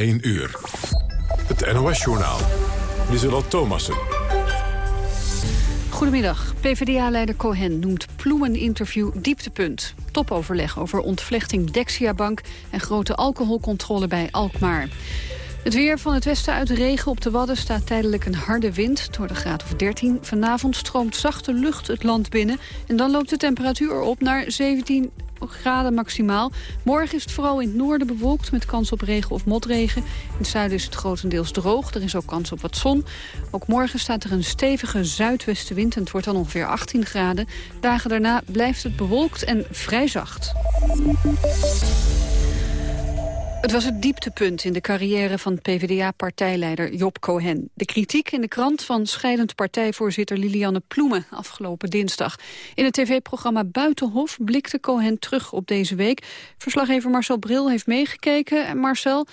1 uur. Het NOS-journaal. Lieselot Thomassen. Goedemiddag. PvdA-leider Cohen noemt Ploemen-interview dieptepunt. Topoverleg over ontvlechting Dexia-bank... en grote alcoholcontrole bij Alkmaar. Het weer van het westen uit regen op de Wadden staat tijdelijk een harde wind door de graad of 13. Vanavond stroomt zachte lucht het land binnen en dan loopt de temperatuur op naar 17 graden maximaal. Morgen is het vooral in het noorden bewolkt met kans op regen of motregen. In het zuiden is het grotendeels droog. Er is ook kans op wat zon. Ook morgen staat er een stevige zuidwestenwind en het wordt dan ongeveer 18 graden. Dagen daarna blijft het bewolkt en vrij zacht. Het was het dieptepunt in de carrière van PvdA-partijleider Job Cohen. De kritiek in de krant van scheidend partijvoorzitter Lilianne Ploemen afgelopen dinsdag. In het tv-programma Buitenhof blikte Cohen terug op deze week. Verslaggever Marcel Bril heeft meegekeken. En Marcel,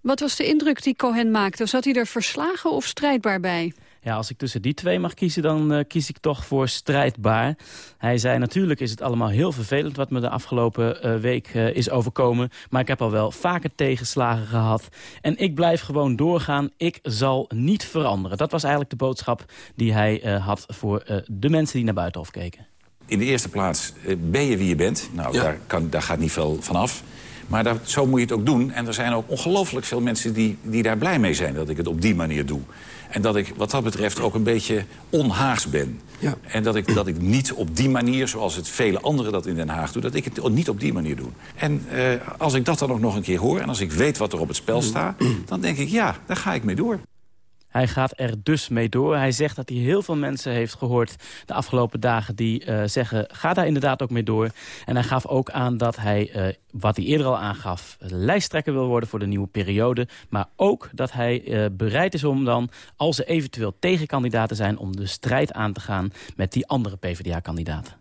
wat was de indruk die Cohen maakte? Zat hij er verslagen of strijdbaar bij? Ja, als ik tussen die twee mag kiezen, dan uh, kies ik toch voor strijdbaar. Hij zei, natuurlijk is het allemaal heel vervelend wat me de afgelopen uh, week uh, is overkomen. Maar ik heb al wel vaker tegenslagen gehad. En ik blijf gewoon doorgaan. Ik zal niet veranderen. Dat was eigenlijk de boodschap die hij had voor de mensen die naar Buitenhof keken. In de eerste plaats ben je wie je bent. Nou, ja. daar, kan, daar gaat niet veel van af. Maar dat, zo moet je het ook doen. En er zijn ook ongelooflijk veel mensen die, die daar blij mee zijn... dat ik het op die manier doe. En dat ik wat dat betreft ook een beetje onhaags ben. Ja. En dat ik, dat ik niet op die manier, zoals het vele anderen dat in Den Haag doen... dat ik het niet op die manier doe. En uh, als ik dat dan ook nog een keer hoor... en als ik weet wat er op het spel staat... dan denk ik, ja, daar ga ik mee door. Hij gaat er dus mee door. Hij zegt dat hij heel veel mensen heeft gehoord de afgelopen dagen... die uh, zeggen, ga daar inderdaad ook mee door. En hij gaf ook aan dat hij, uh, wat hij eerder al aangaf... lijsttrekker wil worden voor de nieuwe periode. Maar ook dat hij uh, bereid is om dan, als er eventueel tegenkandidaten zijn... om de strijd aan te gaan met die andere PvdA-kandidaten.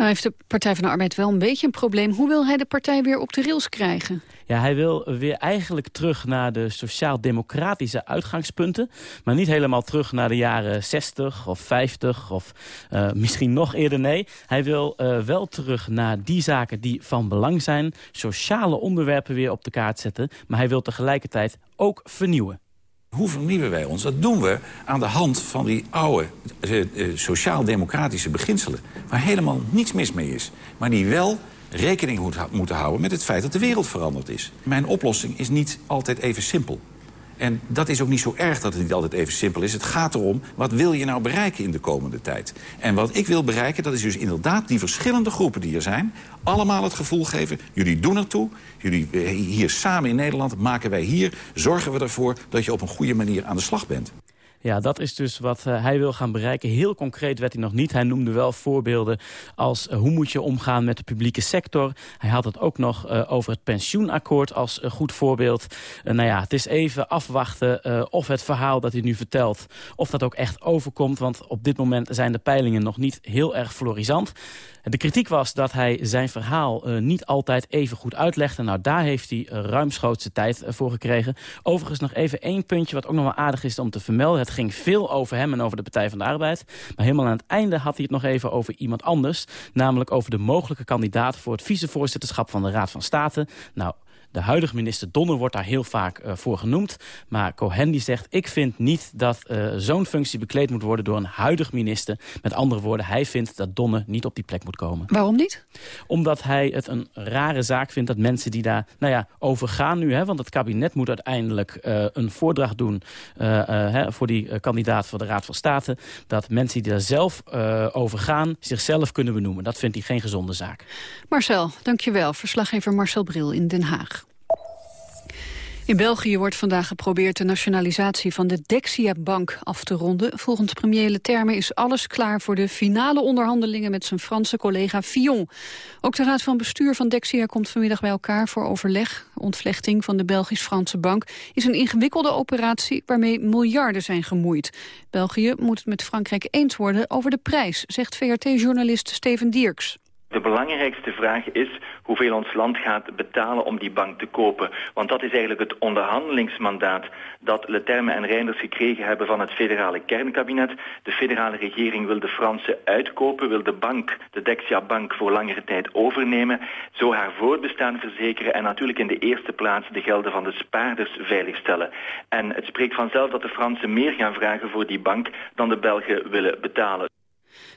Nou heeft de Partij van de Arbeid wel een beetje een probleem. Hoe wil hij de partij weer op de rails krijgen? Ja, hij wil weer eigenlijk terug naar de sociaal-democratische uitgangspunten. Maar niet helemaal terug naar de jaren 60 of 50 of uh, misschien nog eerder. Nee, hij wil uh, wel terug naar die zaken die van belang zijn. Sociale onderwerpen weer op de kaart zetten. Maar hij wil tegelijkertijd ook vernieuwen. Hoe vernieuwen wij ons? Dat doen we aan de hand van die oude uh, uh, sociaal-democratische beginselen... waar helemaal niets mis mee is. Maar die wel rekening moet, moeten houden met het feit dat de wereld veranderd is. Mijn oplossing is niet altijd even simpel. En dat is ook niet zo erg dat het niet altijd even simpel is. Het gaat erom, wat wil je nou bereiken in de komende tijd? En wat ik wil bereiken, dat is dus inderdaad die verschillende groepen die er zijn... allemaal het gevoel geven, jullie doen ertoe. Jullie eh, hier samen in Nederland maken wij hier... zorgen we ervoor dat je op een goede manier aan de slag bent. Ja, dat is dus wat uh, hij wil gaan bereiken. Heel concreet werd hij nog niet. Hij noemde wel voorbeelden als uh, hoe moet je omgaan met de publieke sector. Hij had het ook nog uh, over het pensioenakkoord als goed voorbeeld. nou ja, het is even afwachten of het verhaal dat hij nu vertelt... of dat ook echt overkomt. Want op dit moment zijn de peilingen nog niet heel erg florisant. De kritiek was dat hij zijn verhaal uh, niet altijd even goed uitlegde. Nou, daar heeft hij uh, ruimschoots tijd uh, voor gekregen. Overigens nog even één puntje wat ook nog wel aardig is om te vermelden. Het ging veel over hem en over de Partij van de Arbeid. Maar helemaal aan het einde had hij het nog even over iemand anders. Namelijk over de mogelijke kandidaat voor het vicevoorzitterschap van de Raad van State. Nou... De huidige minister Donner wordt daar heel vaak uh, voor genoemd. Maar Cohen die zegt, ik vind niet dat uh, zo'n functie bekleed moet worden door een huidig minister. Met andere woorden, hij vindt dat Donner niet op die plek moet komen. Waarom niet? Omdat hij het een rare zaak vindt dat mensen die daar nou ja, over gaan nu. Hè, want het kabinet moet uiteindelijk uh, een voordracht doen hè, voor die kandidaat voor de Raad van State. Dat mensen die daar zelf over gaan zichzelf kunnen benoemen. Dat vindt hij geen gezonde zaak. Marcel, dankjewel. Verslaggever Marcel Bril in Den Haag. In België wordt vandaag geprobeerd de nationalisatie van de Dexia-bank af te ronden. Volgens premier Leterme is alles klaar voor de finale onderhandelingen met zijn Franse collega Fillon. Ook de raad van bestuur van Dexia komt vanmiddag bij elkaar voor overleg. Ontvlechting van de Belgisch-Franse bank is een ingewikkelde operatie waarmee miljarden zijn gemoeid. België moet het met Frankrijk eens worden over de prijs, zegt VRT-journalist Steven Dierks. De belangrijkste vraag is hoeveel ons land gaat betalen om die bank te kopen. Want dat is eigenlijk het onderhandelingsmandaat dat Leterme en Reinders gekregen hebben van het federale kernkabinet. De federale regering wil de Fransen uitkopen, wil de bank, de Dexia-bank, voor langere tijd overnemen. Zo haar voortbestaan verzekeren en natuurlijk in de eerste plaats de gelden van de spaarders veiligstellen. En het spreekt vanzelf dat de Fransen meer gaan vragen voor die bank dan de Belgen willen betalen.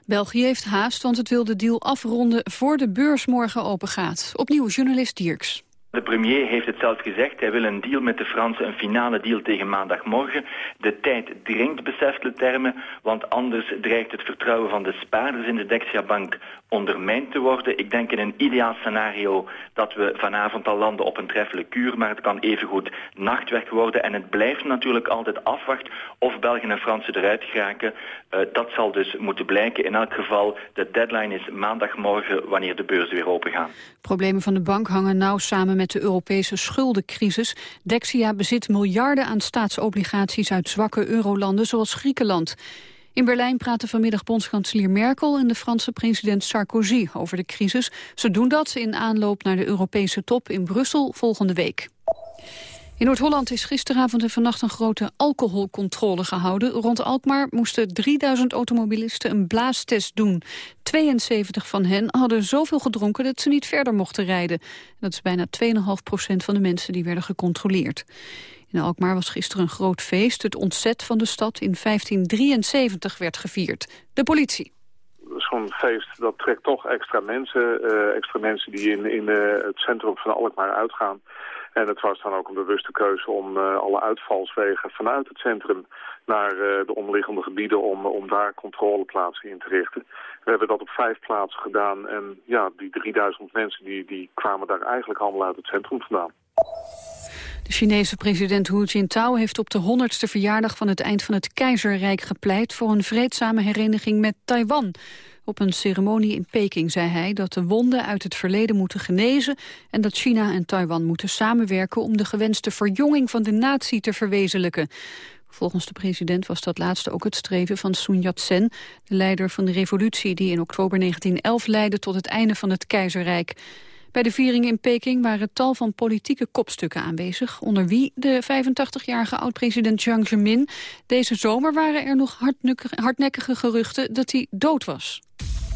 België heeft haast, want het wil de deal afronden voor de beurs morgen opengaat. Opnieuw journalist Dierks. De premier heeft het zelf gezegd. Hij wil een deal met de Fransen, een finale deal tegen maandagmorgen. De tijd dringt, beseft de termen, want anders dreigt het vertrouwen van de spaarders in de Dexia-bank ondermijnd te worden. Ik denk in een ideaal scenario dat we vanavond al landen op een treffelijk kuur, maar het kan evengoed nachtwerk worden. En het blijft natuurlijk altijd afwacht of Belgen en Fransen eruit geraken. Uh, dat zal dus moeten blijken. In elk geval, de deadline is maandagmorgen wanneer de beurzen weer open gaan. Problemen van de bank hangen nauw samen met de Europese schuldencrisis. Dexia bezit miljarden aan staatsobligaties uit zwakke eurolanden zoals Griekenland. In Berlijn praten vanmiddag bondskanselier Merkel en de Franse president Sarkozy over de crisis. Ze doen dat in aanloop naar de Europese top in Brussel volgende week. In Noord-Holland is gisteravond en vannacht een grote alcoholcontrole gehouden. Rond Alkmaar moesten 3000 automobilisten een blaastest doen. 72 van hen hadden zoveel gedronken dat ze niet verder mochten rijden. Dat is bijna 2,5 procent van de mensen die werden gecontroleerd. In Alkmaar was gisteren een groot feest. Het ontzet van de stad in 1573 werd gevierd. De politie zo'n feest, dat trekt toch extra mensen. Uh, extra mensen die in, in uh, het centrum van Alkmaar uitgaan. En het was dan ook een bewuste keuze om uh, alle uitvalswegen vanuit het centrum naar de omliggende gebieden om, om daar controleplaatsen in te richten. We hebben dat op vijf plaatsen gedaan en ja, die 3000 mensen die, die kwamen daar eigenlijk allemaal uit het centrum vandaan. De Chinese president Hu Jintao heeft op de 100ste verjaardag van het eind van het keizerrijk gepleit voor een vreedzame hereniging met Taiwan. Op een ceremonie in Peking zei hij dat de wonden uit het verleden moeten genezen en dat China en Taiwan moeten samenwerken om de gewenste verjonging van de natie te verwezenlijken. Volgens de president was dat laatste ook het streven van Sun Yat-sen, de leider van de revolutie die in oktober 1911 leidde tot het einde van het keizerrijk. Bij de viering in Peking waren tal van politieke kopstukken aanwezig, onder wie de 85-jarige oud-president Jiang Zemin. Deze zomer waren er nog hardnekkige geruchten dat hij dood was.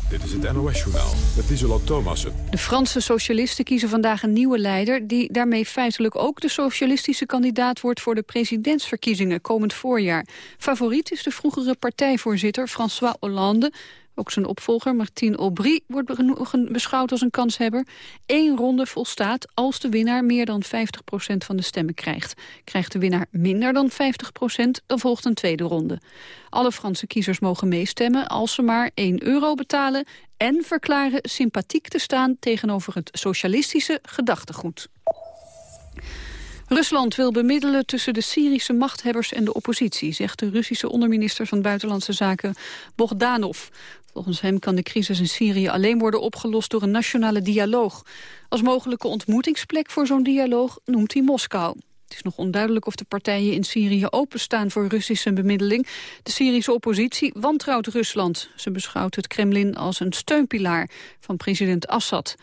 Dit is het NOS-journaal met Isola Thomassen. De Franse socialisten kiezen vandaag een nieuwe leider... die daarmee feitelijk ook de socialistische kandidaat wordt... voor de presidentsverkiezingen komend voorjaar. Favoriet is de vroegere partijvoorzitter François Hollande... Ook zijn opvolger, Martine Aubry, wordt beschouwd als een kanshebber. Eén ronde volstaat als de winnaar meer dan 50% van de stemmen krijgt. Krijgt de winnaar minder dan 50% dan volgt een tweede ronde. Alle Franse kiezers mogen meestemmen als ze maar 1 euro betalen... en verklaren sympathiek te staan tegenover het socialistische gedachtegoed. Rusland wil bemiddelen tussen de Syrische machthebbers en de oppositie, zegt de Russische onderminister van Buitenlandse Zaken Bogdanov. Volgens hem kan de crisis in Syrië alleen worden opgelost door een nationale dialoog. Als mogelijke ontmoetingsplek voor zo'n dialoog noemt hij Moskou. Het is nog onduidelijk of de partijen in Syrië openstaan voor Russische bemiddeling. De Syrische oppositie wantrouwt Rusland. Ze beschouwt het Kremlin als een steunpilaar van president Assad.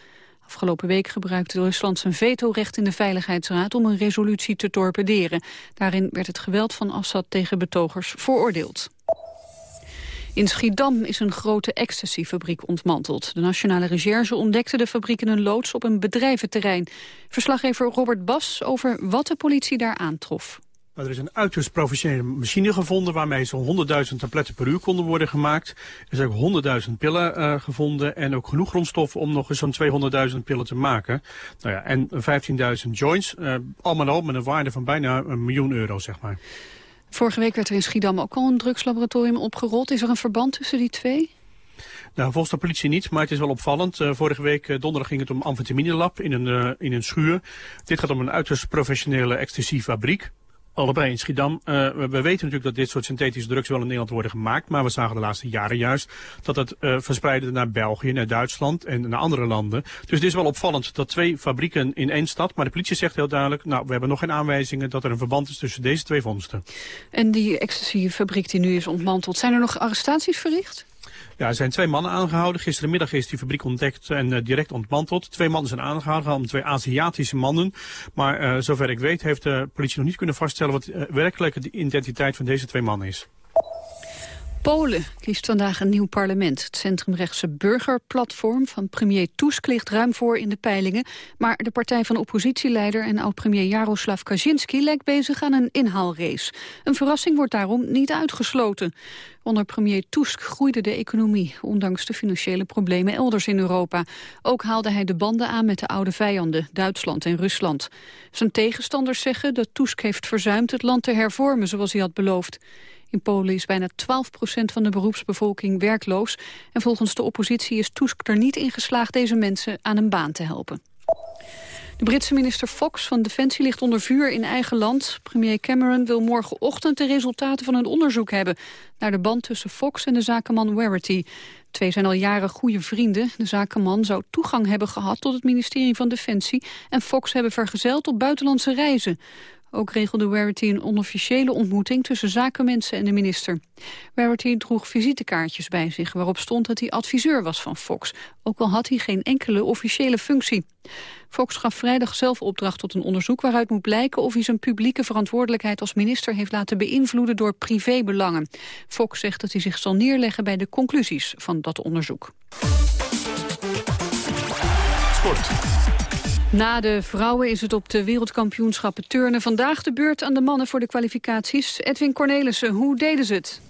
Afgelopen week gebruikte Rusland zijn vetorecht in de Veiligheidsraad om een resolutie te torpederen. Daarin werd het geweld van Assad tegen betogers veroordeeld. In Schiedam is een grote ecstasyfabriek ontmanteld. De Nationale Recherche ontdekte de fabriek in een loods op een bedrijventerrein. Verslaggever Robert Bas over wat de politie daar aantrof. er is een uiterst professionele machine gevonden waarmee zo'n 100.000 tabletten per uur konden worden gemaakt. Er zijn ook 100.000 pillen uh, gevonden en ook genoeg grondstoffen om nog eens zo'n 200.000 pillen te maken. Nou ja, en 15.000 joints, uh, allemaal al met een waarde van bijna een miljoen euro, zeg maar. Vorige week werd er in Schiedam ook al een drugslaboratorium opgerold. Is er een verband tussen die twee? Nou, volgens de politie niet, maar het is wel opvallend. Uh, vorige week uh, donderdag ging het om amfetaminelab in een, uh, in een schuur. Dit gaat om een uiterst professionele ecstasy-fabriek. Allebei in Schiedam. Uh, we, we, weten natuurlijk dat dit soort synthetische drugs wel in Nederland worden gemaakt. Maar we zagen de laatste jaren juist dat het uh, verspreidde naar België, naar Duitsland en naar andere landen. Dus het is wel opvallend dat twee fabrieken in één stad. Maar de politie zegt heel duidelijk, nou we hebben nog geen aanwijzingen dat er een verband is tussen deze twee vondsten. En die ecstasy-fabriek die nu is ontmanteld, zijn er nog arrestaties verricht? Ja, er zijn twee mannen aangehouden. Gisterenmiddag is die fabriek ontdekt en uh, direct ontmanteld. Twee mannen zijn aangehouden, twee Aziatische mannen. Maar uh, zover ik weet heeft de politie nog niet kunnen vaststellen... wat uh, werkelijk de identiteit van deze twee mannen is. Polen kiest vandaag een nieuw parlement. Het centrumrechtse burgerplatform van premier Tusk ligt ruim voor in de peilingen. Maar de partij van oppositieleider en oud-premier Jaroslav Kaczynski lijkt bezig aan een inhaalrace. Een verrassing wordt daarom niet uitgesloten. Onder premier Tusk groeide de economie, ondanks de financiële problemen elders in Europa. Ook haalde hij de banden aan met de oude vijanden, Duitsland en Rusland. Zijn tegenstanders zeggen dat Tusk heeft verzuimd het land te hervormen zoals hij had beloofd. In Polen is bijna 12% van de beroepsbevolking werkloos. En volgens de oppositie is Tusk er niet in geslaagd deze mensen aan een baan te helpen. De Britse minister Fox van Defensie ligt onder vuur in eigen land. Premier Cameron wil morgenochtend de resultaten van een onderzoek hebben... naar de band tussen Fox en de zakenman Warity. Twee zijn al jaren goede vrienden. De zakenman zou toegang hebben gehad tot het ministerie van Defensie... en Fox hebben vergezeld op buitenlandse reizen. Ook regelde Warity een onofficiële ontmoeting tussen zakenmensen en de minister. Warity droeg visitekaartjes bij zich waarop stond dat hij adviseur was van Fox. Ook al had hij geen enkele officiële functie. Fox gaf vrijdag zelf opdracht tot een onderzoek waaruit moet blijken of hij zijn publieke verantwoordelijkheid als minister heeft laten beïnvloeden door privébelangen. Fox zegt dat hij zich zal neerleggen bij de conclusies van dat onderzoek. Na de vrouwen is het op de wereldkampioenschappen turnen vandaag de beurt aan de mannen voor de kwalificaties. Edwin Cornelissen, hoe deden ze het?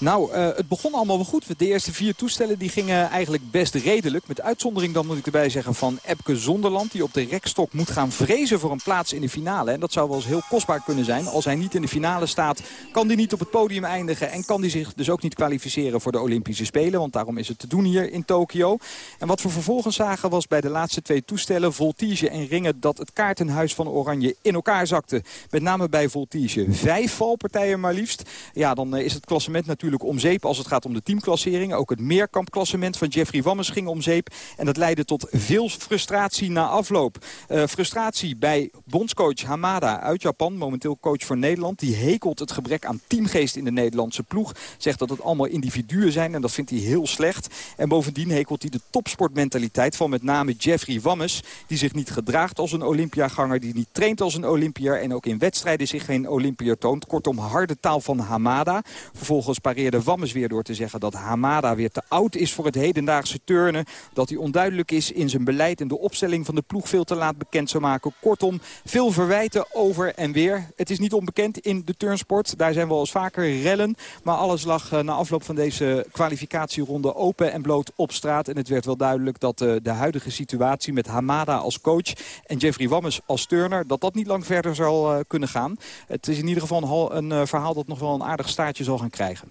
Nou, uh, het begon allemaal wel goed. De eerste vier toestellen die gingen eigenlijk best redelijk. Met uitzondering dan moet ik erbij zeggen van Epke Zonderland. Die op de rekstok moet gaan vrezen voor een plaats in de finale. En dat zou wel eens heel kostbaar kunnen zijn. Als hij niet in de finale staat, kan hij niet op het podium eindigen. En kan hij zich dus ook niet kwalificeren voor de Olympische Spelen. Want daarom is het te doen hier in Tokio. En wat we vervolgens zagen was bij de laatste twee toestellen... Voltige en Ringen dat het kaartenhuis van Oranje in elkaar zakte. Met name bij Voltige. Vijf valpartijen maar liefst. Ja, dan is het klassement natuurlijk om zeep als het gaat om de teamklassering. Ook het meerkampklassement van Jeffrey Wammes ging om zeep. En dat leidde tot veel frustratie na afloop. Uh, frustratie bij bondscoach Hamada uit Japan, momenteel coach voor Nederland. Die hekelt het gebrek aan teamgeest in de Nederlandse ploeg. Zegt dat het allemaal individuen zijn en dat vindt hij heel slecht. En bovendien hekelt hij de topsportmentaliteit van met name Jeffrey Wammes. Die zich niet gedraagt als een Olympiaganger, die niet traint als een Olympier. En ook in wedstrijden zich geen Olympier toont. Kortom, harde taal van Hamada. Vervolgens pareerde Wammes weer door te zeggen dat Hamada weer te oud is voor het hedendaagse turnen. Dat hij onduidelijk is in zijn beleid en de opstelling van de ploeg veel te laat bekend zou maken. Kortom, veel verwijten over en weer. Het is niet onbekend in de turnsport. Daar zijn wel eens vaker rellen. Maar alles lag eh, na afloop van deze kwalificatieronde open en bloot op straat. En het werd wel duidelijk dat eh, de huidige situatie met Hamada als coach en Jeffrey Wammes als turner... dat dat niet lang verder zal uh, kunnen gaan. Het is in ieder geval een verhaal dat nog wel een aardig staartje zal gaan krijgen.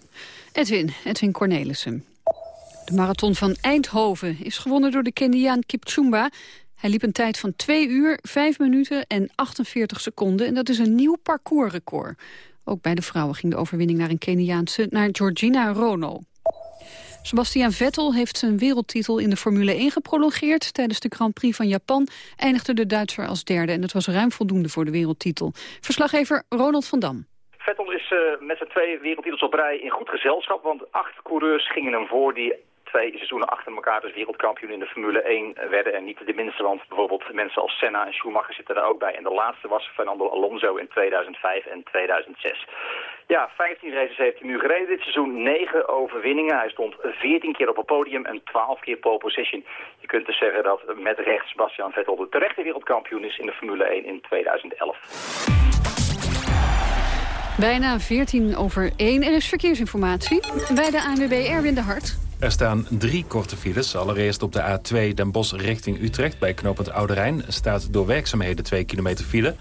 Edwin, Edwin Cornelissen. De marathon van Eindhoven is gewonnen door de Keniaan Kipchumba. Hij liep een tijd van 2 uur, 5 minuten en 48 seconden. En dat is een nieuw parcoursrecord. Ook bij de vrouwen ging de overwinning naar een Keniaanse, naar Georgina Rono. Sebastian Vettel heeft zijn wereldtitel in de Formule 1 geprolongeerd. Tijdens de Grand Prix van Japan eindigde de Duitser als derde. En dat was ruim voldoende voor de wereldtitel. Verslaggever Ronald van Dam. Vettel is uh, met zijn twee wereldtitels op rij in goed gezelschap. Want acht coureurs gingen hem voor die twee seizoenen achter elkaar dus wereldkampioen in de Formule 1 werden. En niet de minste, want bijvoorbeeld mensen als Senna en Schumacher zitten daar ook bij. En de laatste was Fernando Alonso in 2005 en 2006. Ja, 15 races heeft hij nu gereden dit seizoen. 9 overwinningen. Hij stond 14 keer op het podium en 12 keer pole position. Je kunt dus zeggen dat met rechts Sebastian Vettel de terechte wereldkampioen is in de Formule 1 in 2011. Bijna 14 over 1. Er is verkeersinformatie bij de ANWB Erwin de Hart. Er staan drie korte files. Allereerst op de A2 Den Bosch richting Utrecht bij knooppunt Oude Rijn... staat door werkzaamheden 2 kilometer file.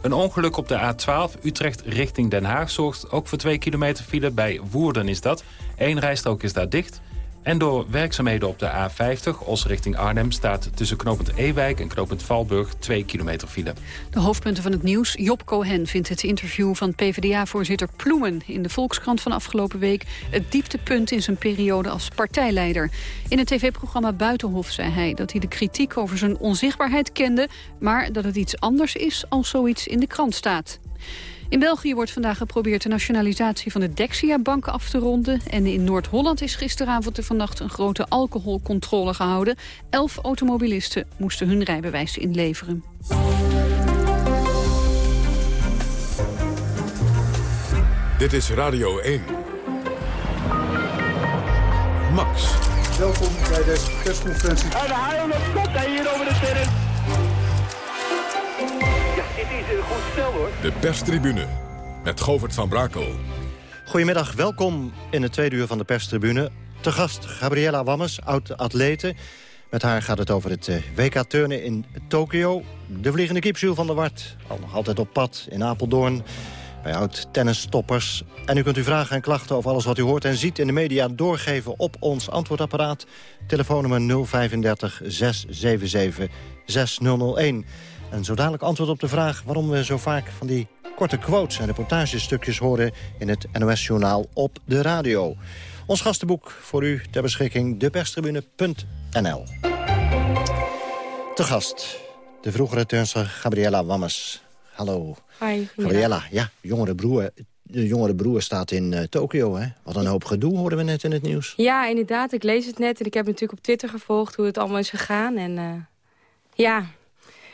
Een ongeluk op de A12 Utrecht richting Den Haag zorgt ook voor 2 kilometer file. Bij Woerden is dat. Eén rijstrook is daar dicht. En door werkzaamheden op de A50, Os richting Arnhem... staat tussen knooppunt Ewijk en knooppunt Valburg 2 kilometer file. De hoofdpunten van het nieuws. Job Cohen vindt het interview van PvdA-voorzitter Ploemen... in de Volkskrant van afgelopen week het dieptepunt in zijn periode als partijleider. In het tv-programma Buitenhof zei hij dat hij de kritiek over zijn onzichtbaarheid kende... maar dat het iets anders is als zoiets in de krant staat. In België wordt vandaag geprobeerd de nationalisatie van de Dexia-bank af te ronden. En in Noord-Holland is gisteravond en vannacht een grote alcoholcontrole gehouden. Elf automobilisten moesten hun rijbewijs inleveren. Dit is Radio 1. Max. Welkom bij deze persconferentie. En de haal op hij hier over de terrein. Is een goed stel hoor. De perstribune met Govert van Brakel. Goedemiddag, welkom in het tweede uur van de perstribune. Te gast Gabriella Wammes, oud-atlete. Met haar gaat het over het eh, WK turnen in Tokio. De vliegende Jules van der Wart, al nog altijd op pad in Apeldoorn bij oud-tennisstoppers. En u kunt uw vragen en klachten over alles wat u hoort en ziet in de media doorgeven op ons antwoordapparaat. Telefoonnummer 035 677 6001. En zo dadelijk antwoord op de vraag waarom we zo vaak van die korte quotes en reportagestukjes horen in het NOS-journaal op de radio. Ons gastenboek voor u ter beschikking deperstribune.nl. Te gast, de vroegere turnster Gabriella Wammes. Hallo. Hi. Gabriella, ja, jongere broer, de jongere broer staat in uh, Tokio, hè? Wat een hoop gedoe, hoorden we net in het nieuws. Ja, inderdaad. Ik lees het net en ik heb natuurlijk op Twitter gevolgd hoe het allemaal is gegaan. En uh, ja,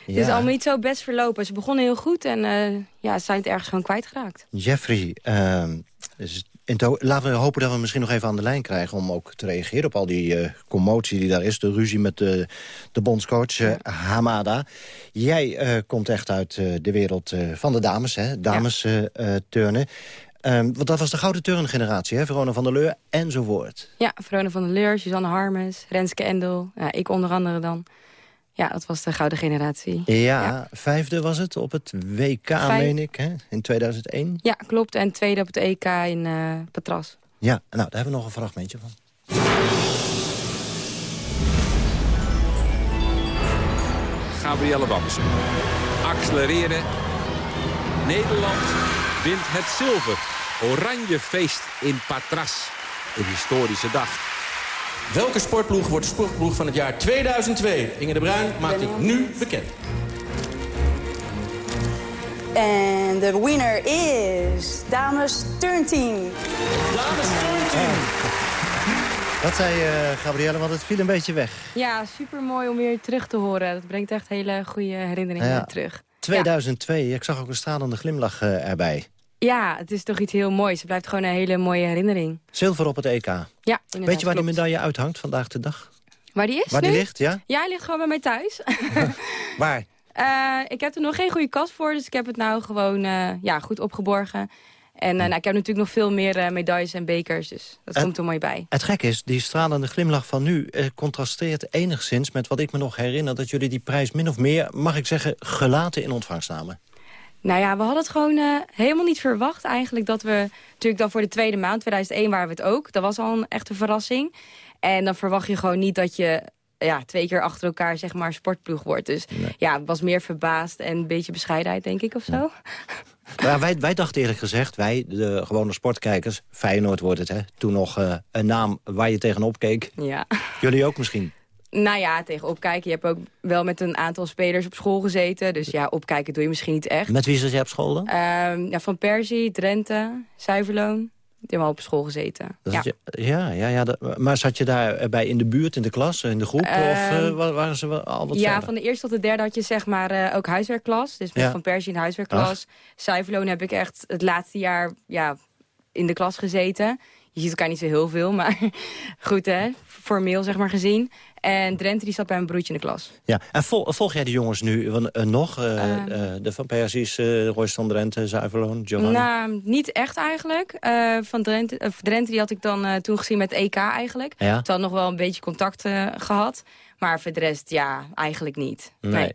het is allemaal niet zo best verlopen. Ze begonnen heel goed en uh, ja, ze zijn het ergens gewoon kwijtgeraakt. Jeffrey, ehm, laten we hopen dat we misschien nog even aan de lijn krijgen... om ook te reageren op al die uh, commotie die daar is. De ruzie met de, de bondscoach uh, Hamada. Jij komt echt uit de wereld van de dames, hè? dames turnen. Um, want dat was de gouden turngeneratie, hè? Verona van der Leur enzovoort. Ja, Verona van der Leur, Suzanne Harmes, Renske Endel. Ja, ik onder andere dan. Ja, dat was de gouden generatie. Ja, vijfde was het op het WK, Vijf... meen ik, hè? in 2001. Ja, klopt. En tweede op het EK in uh, Patras. Ja, nou, daar hebben we nog een fragmentje van. Gabrielle Bamsen. Accelereren. Nederland wint het zilver. Oranje feest in Patras. Een historische dag. Welke sportploeg wordt de sportploeg van het jaar 2002? Inge de Bruin maakt het nu bekend. En de winner is Dames Turnteam. Dames Turnteam. Wat zei uh, Gabrielle, want het viel een beetje weg. Ja, super mooi om weer terug te horen. Dat brengt echt hele goede herinneringen ja. terug. 2002, ja. ik zag ook een stralende glimlach uh, erbij. Ja, het is toch iets heel moois. Het blijft gewoon een hele mooie herinnering. Zilver op het EK. Ja, Weet je waar die medaille uithangt vandaag de dag? Waar die is Waar nu? die ligt, ja? Ja, hij ligt gewoon bij mij thuis. waar? Uh, ik heb er nog geen goede kast voor, dus ik heb het nou gewoon uh, ja, goed opgeborgen. En uh, nou, ik heb natuurlijk nog veel meer medailles en bekers, dus dat komt er mooi bij. Het gek is, die stralende glimlach van nu contrasteert enigszins met wat ik me nog herinner... dat jullie die prijs min of meer, mag ik zeggen, gelaten in ontvangst namen. Nou ja, we hadden het gewoon uh, helemaal niet verwacht eigenlijk dat we... Natuurlijk dan voor de tweede maand, 2001 waren we het ook. Dat was al een echte verrassing. En dan verwacht je gewoon niet dat je ja, twee keer achter elkaar zeg maar sportploeg wordt. Dus nee. ja, was meer verbaasd en een beetje bescheidenheid denk ik of zo. Ja. Maar wij, wij dachten eerlijk gezegd, wij, de gewone sportkijkers... Feyenoord wordt het, hè? Toen nog uh, een naam waar je tegenop keek. Ja. Jullie ook misschien? Nou ja, tegen opkijken. Je hebt ook wel met een aantal spelers op school gezeten. Dus ja, opkijken doe je misschien niet echt. Met wie zat je op school dan? Um, ja, van Persie, Drenthe, Zuiverloon. Die hebben op school gezeten. Dat ja. Je, ja, ja, ja dat, maar zat je daarbij in de buurt, in de klas, in de groep? Um, of uh, waren ze wel al wat Ja, verder? van de eerste tot de derde had je zeg maar uh, ook huiswerkklas. Dus met Ja. Van Persie in huiswerkklas. Zuiverloon heb ik echt het laatste jaar ja, in de klas gezeten. Je ziet elkaar niet zo heel veel, maar goed hè, formeel zeg maar gezien. En Drenthe die zat bij mijn broertje in de klas. Ja, en vol, volg jij die jongens nu uh, nog? Uh, Ehm. uh, de Van Persies, uh, Royston Drenthe, Zuiverloon, Giovanni? Nou, niet echt eigenlijk. Van Drenthe, Drenthe die had ik dan toen gezien met EK eigenlijk. Ja. Toen had nog wel een beetje contact gehad. Maar voor de rest, ja, eigenlijk niet. Nee. nee.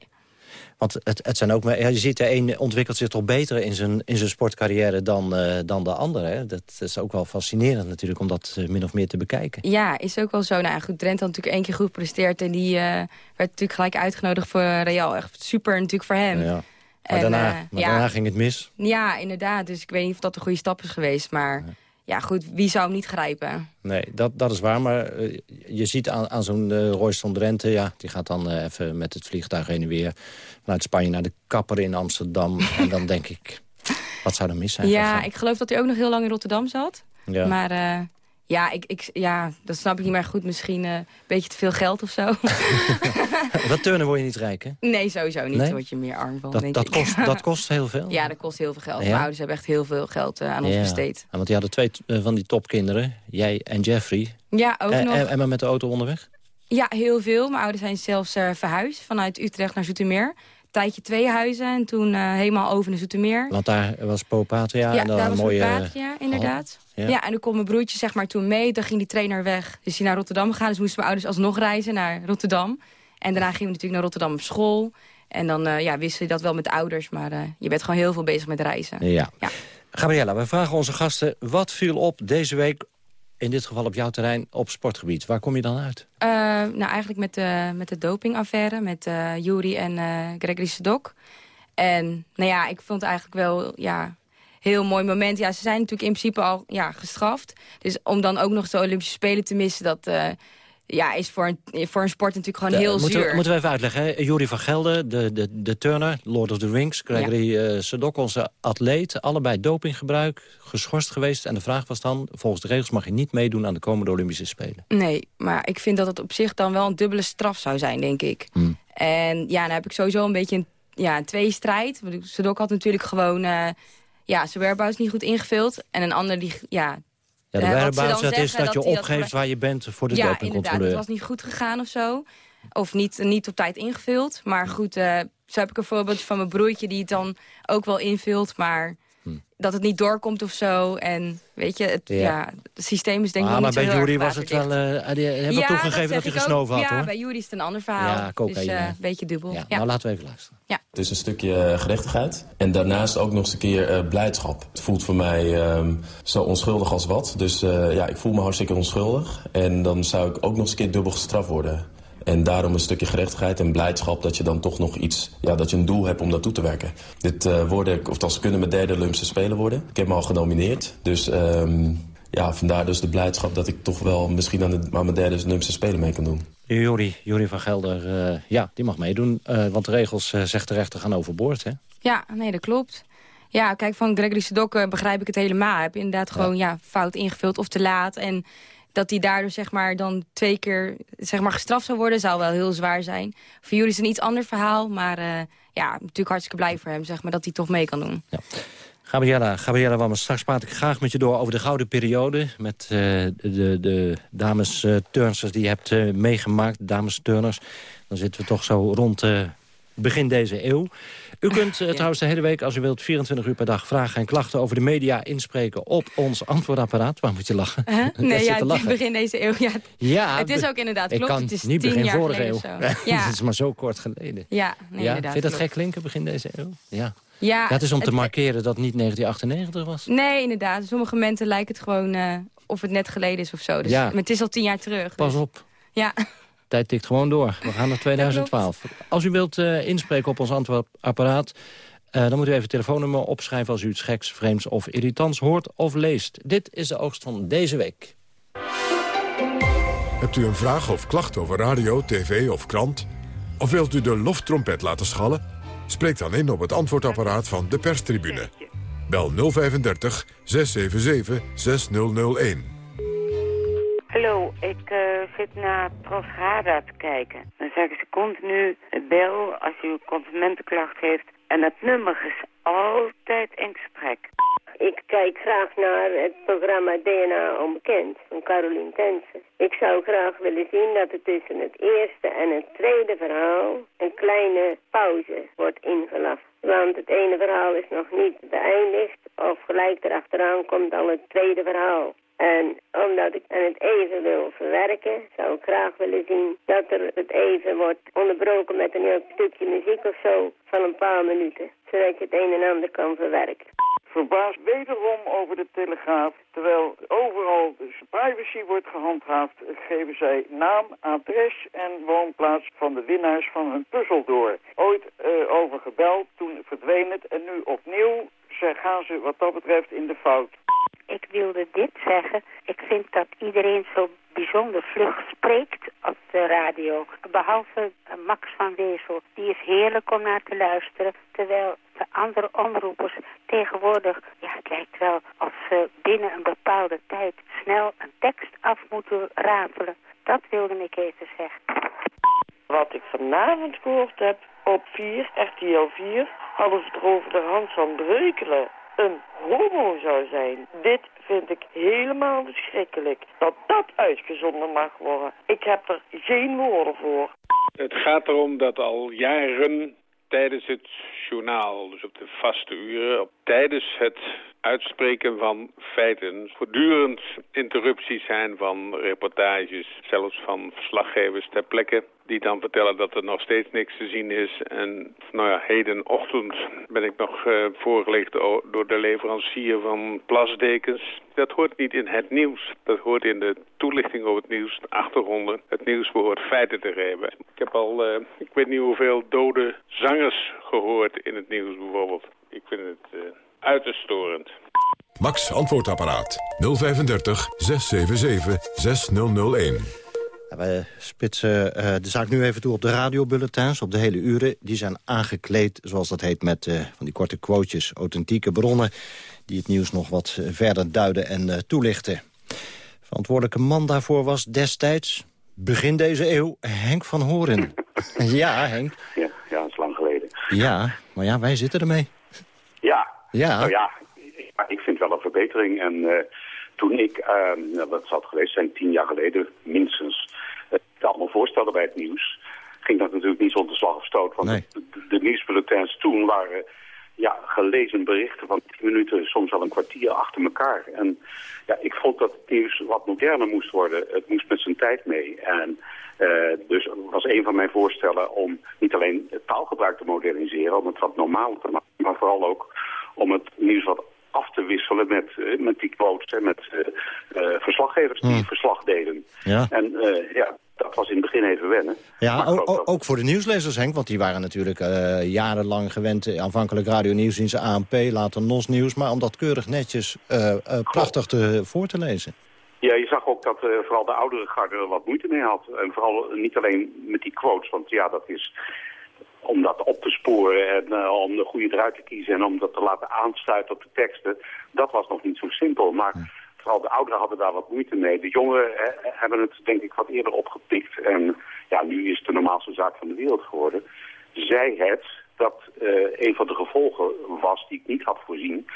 Want het, het zijn ook, je ziet, de een ontwikkelt zich toch beter in zijn, in zijn sportcarrière dan, uh, dan de andere. Hè? Dat is ook wel fascinerend natuurlijk om dat uh, min of meer te bekijken. Ja, is ook wel zo. Nou goed, Drenthe had natuurlijk één keer goed gepresteerd. En die uh, werd natuurlijk gelijk uitgenodigd voor Real. Echt super natuurlijk voor hem. Ja. Maar, en, daarna, maar ja, daarna ging het mis. Ja, inderdaad. Dus ik weet niet of dat een goede stap is geweest. Maar ja, ja goed, wie zou hem niet grijpen? Nee, dat, dat is waar. Maar uh, je ziet aan, aan zo'n uh, Royston Drenthe... Ja, die gaat dan uh, even met het vliegtuig heen en weer... vanuit Spanje naar de kapper in Amsterdam. en dan denk ik... Wat zou er mis zijn? Ja, ik geloof dat hij ook nog heel lang in Rotterdam zat. Ja. Maar ja, ik, ik, ja, dat snap ik niet meer goed. Misschien uh, een beetje te veel geld of zo. Wat turnen word je niet rijk, hè? Nee, sowieso niet. Nee? word je meer arm van, dat, denk dat ik. Kost, dat kost heel veel? Ja, dat kost heel veel geld. Ja? Mijn ouders hebben echt heel veel geld uh, aan ons besteed. Ja, want die hadden twee van die topkinderen. Jij en Jeffrey. Ja, ook nog. En, en maar met de auto onderweg? Ja, heel veel. Mijn ouders zijn zelfs verhuisd vanuit Utrecht naar Zoetermeer. tijdje twee huizen en toen uh, helemaal over naar Zoetermeer. Want daar was Popatria ja, en dan daar een was mooie... Popatria, inderdaad. Ja. ja. en toen kon mijn broertje zeg maar toen mee. Dan ging die trainer weg. Dus hij naar Rotterdam gegaan. Dus moesten mijn ouders alsnog reizen naar Rotterdam. En daarna gingen we natuurlijk naar Rotterdam op school. En dan uh, ja, wisten we dat wel met de ouders. Maar uh, je bent gewoon heel veel bezig met reizen. Ja. ja. Gabriella, we vragen onze gasten... wat viel op deze week, in dit geval op jouw terrein, op sportgebied? Waar kom je dan uit? Uh, nou, eigenlijk met de, met de dopingaffaire. Met Jury en Gregory Sedok. En nou ja, ik vond eigenlijk wel... Ja, heel mooi moment. Ja, ze zijn natuurlijk in principe al ja, gestraft. Dus om dan ook nog de Olympische Spelen te missen... dat uh, ja, is voor een, voor een sport natuurlijk gewoon de, heel moeten zuur. We, moeten we even uitleggen. Hè? Jury van Gelder, de, de, de turner, Lord of the Rings... Gregory ja. uh, Sedok, onze atleet. Allebei dopinggebruik, geschorst geweest. En de vraag was dan, volgens de regels mag je niet meedoen... aan de komende Olympische Spelen. Nee, maar ik vind dat het op zich dan wel een dubbele straf zou zijn, denk ik. Hmm. En ja, dan heb ik sowieso een beetje een, ja, een tweestrijd. Sedok had natuurlijk gewoon... Uh, ja, zijn whereabouts niet goed ingevuld. En een ander die, ja... Ja, de whereabouts, dat is dat, dat je opgeeft dat... waar je bent voor de ja, dopingcontroleur. Ja, inderdaad. Het was niet goed gegaan of zo. Of niet, niet op tijd ingevuld. Maar goed, uh, zo heb ik een voorbeeld van mijn broertje... die het dan ook wel invult, maar... Hm. dat het niet doorkomt of zo. En weet je, het, ja. ja het systeem is denk ik ah, niet maar zo bij Jury was het wel... Uh, die hebben ja, toegegeven dat, dat hij gesnoven ook. had, Ja, hoor. bij Jury is het een ander verhaal. Ja, cocaïne. Dus uh, een beetje dubbel. Ja, ja. Nou, laten we even luisteren. Ja. Het is een stukje gerechtigheid. En daarnaast ook nog eens een keer uh, blijdschap. Het voelt voor mij um, zo onschuldig als wat. Dus uh, ja, ik voel me hartstikke onschuldig. En dan zou ik ook nog eens een keer dubbel gestraft worden. En daarom een stukje gerechtigheid en blijdschap dat je dan toch nog iets... Ja, dat je een doel hebt om naartoe te werken. Dit uh, worden, of dat ze kunnen mijn derde Olympische Spelen worden. Ik heb me al genomineerd. Dus um, ja, vandaar dus de blijdschap dat ik toch wel misschien aan, de, aan mijn derde Olympische Spelen mee kan doen. Jury, Jury van Gelder, uh, ja, die mag meedoen. Uh, want de regels, uh, zegt de rechter, gaan overboord, hè? Ja, nee, dat klopt. Ja, kijk, van Gregory Sedok begrijp ik het helemaal. Heb je inderdaad gewoon ja. ja, fout ingevuld of te laat. En dat hij daardoor zeg maar, dan twee keer zeg maar, gestraft zou worden... zou wel heel zwaar zijn. Voor jullie is een iets ander verhaal. Maar uh, ja, natuurlijk hartstikke blij voor hem zeg maar, dat hij toch mee kan doen. Ja. Gabriella, Gabriella Wammers, straks praat ik graag met je door over de gouden periode. Met de, de, de dames uh, turnsters die je hebt uh, meegemaakt, dames turners. Dan zitten we toch zo rond begin deze eeuw. U kunt ja. trouwens de hele week, als u wilt, 24 uur per dag... vragen en klachten over de media inspreken op ons antwoordapparaat. Waar moet je lachen? Huh? Nee, ja, lachen. begin deze eeuw. Ja, ja, het is ook inderdaad, klopt. Kan het is niet begin vorige eeuw. Ja. het is maar zo kort geleden. Ja, nee, ja? Vind je dat gek klinken, begin deze eeuw? Ja. Ja, ja, het is om te markeren dat het niet 1998 was. Nee, inderdaad. Sommige momenten lijkt het gewoon uh, of het net geleden is of zo. Dus, ja. Maar het is al tien jaar terug. Pas dus. op. Ja. Tijd tikt gewoon door. We gaan naar 2012. Als u wilt uh, inspreken op ons antwoordapparaat... Uh, dan moet u even het telefoonnummer opschrijven... als u iets geks, vreemds of irritants hoort of leest. Dit is de oogst van deze week. Hebt u een vraag of klacht over radio, tv of krant? Of wilt u de loftrompet laten schallen? Spreek dan in op het antwoordapparaat van de perstribune. Bel 035 677 6001. Hallo, ik uh, zit naar Prosrada te kijken. Dan zeggen ze continu bel als u consumentenklacht heeft. En het nummer is altijd in gesprek. Ik kijk graag naar het programma DNA Onbekend van Carolien Tensen. Ik zou graag willen zien dat er tussen het eerste en het tweede verhaal een kleine pauze wordt ingelast. Want het ene verhaal is nog niet beëindigd of gelijk erachteraan komt al het tweede verhaal. En omdat ik het even wil verwerken, zou ik graag willen zien dat er het even wordt onderbroken met een heel stukje muziek of zo van een paar minuten. Zodat je het een en ander kan verwerken. Verbaasd wederom over de Telegraaf. Terwijl overal de privacy wordt gehandhaafd, geven zij naam, adres en woonplaats van de winnaars van hun puzzel door. Ooit uh, over gebeld, toen verdween het en nu opnieuw gaan ze wat dat betreft in de fout. Ik wilde dit zeggen. Ik vind dat iedereen zo bijzonder vlug spreekt op de radio. Behalve eh, Max van Wezel, die is heerlijk om naar te luisteren. Terwijl de andere omroepers tegenwoordig, ja het lijkt wel of ze binnen een bepaalde tijd snel een tekst af moeten rafelen. Dat wilde ik even zeggen. Wat ik vanavond gehoord heb op 4, RTL 4, hadden ze het over de Hans van Breukelen een homo zou zijn. Dit vind ik helemaal verschrikkelijk. Dat dat uitgezonden mag worden. Ik heb er geen woorden voor. Het gaat erom dat al jaren tijdens het journaal, dus op de vaste uren, tijdens het uitspreken van feiten voortdurend interrupties zijn van reportages, zelfs van verslaggevers ter plekke, die dan vertellen dat er nog steeds niks te zien is. En nou ja, hedenochtend ben ik nog uh, voorgelegd door de leverancier van plasdekens. Dat hoort niet in het nieuws. Dat hoort in de toelichting over het nieuws, de achtergronden. Het nieuws behoort feiten te geven. Ik heb al, uh, ik weet niet hoeveel dode zangers gehoord in het nieuws bijvoorbeeld. Ik vind het... Uh, uiterst storend. Max Antwoordapparaat 035 677 6001. We spitsen uh, de zaak nu even toe op de radiobulletins, op de hele uren. Die zijn aangekleed, zoals dat heet, met uh, van die korte quotejes, authentieke bronnen... die het nieuws nog wat uh, verder duiden en uh, toelichten. Verantwoordelijke man daarvoor was destijds, begin deze eeuw, Henk van Horen. ja, Henk. Ja, ja, dat is lang geleden. Ja, maar ja, wij zitten ermee. Ja, ja. Nou ja, ik, ik vind wel een verbetering. En uh, toen ik, uh, dat zal geweest zijn, tien jaar geleden minstens, het allemaal voorstelde bij het nieuws, ging dat natuurlijk niet zonder slag of stoot. Want nee. de, de, nieuwsbulletins toen waren ja, gelezen berichten van tien minuten, soms al een kwartier achter elkaar. En ja, ik vond dat het nieuws wat moderner moest worden. Het moest met zijn tijd mee. En uh, dus was een van mijn voorstellen om niet alleen het taalgebruik te moderniseren, om het wat normaal te maken, maar vooral ook om het nieuws wat af te wisselen met, uh, met die quotes en met uh, uh, verslaggevers die Hmm. verslag deden. Ja. En ja, dat was in het begin even wennen. Ja, ook, ook, voor de nieuwslezers, Henk, want die waren natuurlijk jarenlang gewend... aanvankelijk Radio Nieuwsdienst, ANP, later NOS Nieuws... maar om dat keurig netjes prachtig te, voor te lezen. Ja, je zag ook dat uh, vooral de oudere garde er wat moeite mee had. En vooral niet alleen met die quotes, want ja, dat is om dat op te sporen en uh, om de goede eruit te kiezen en om dat te laten aansluiten op de teksten. Dat was nog niet zo simpel, maar vooral de ouderen hadden daar wat moeite mee. De jongeren hebben het denk ik wat eerder opgepikt en ja, nu is het de normaalste zaak van de wereld geworden. Zij het dat uh, een van de gevolgen was die ik niet had voorzien.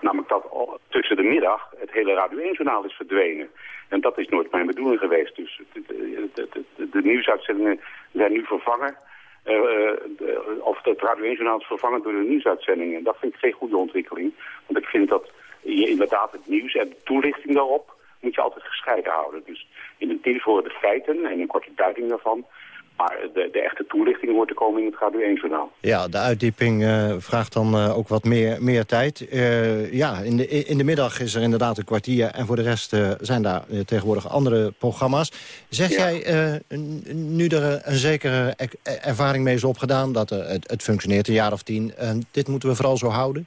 Namelijk dat tussen de middag het hele Radio 1-journaal is verdwenen. En dat is nooit mijn bedoeling geweest. Dus de, de, de, de, de nieuwsuitzendingen zijn nu vervangen. Uh, de, of het Radio 1-journaal is vervangen door de nieuwsuitzendingen. En dat vind ik geen goede ontwikkeling. Want ik vind dat je inderdaad het nieuws en de toelichting daarop moet je altijd gescheiden houden. Dus in een deel voor de feiten en een korte duiding daarvan. Maar de, de, echte toelichting hoort te komen in het Radio 1-journaal. Ja, de uitdieping uh, vraagt dan uh, ook wat meer, meer tijd. Uh, ja, in de, in de middag is er inderdaad een kwartier... en voor de rest zijn daar tegenwoordig andere programma's. Zeg ja. jij, nu er een zekere ervaring mee is opgedaan... dat het, het functioneert een jaar of tien... dit moeten we vooral zo houden?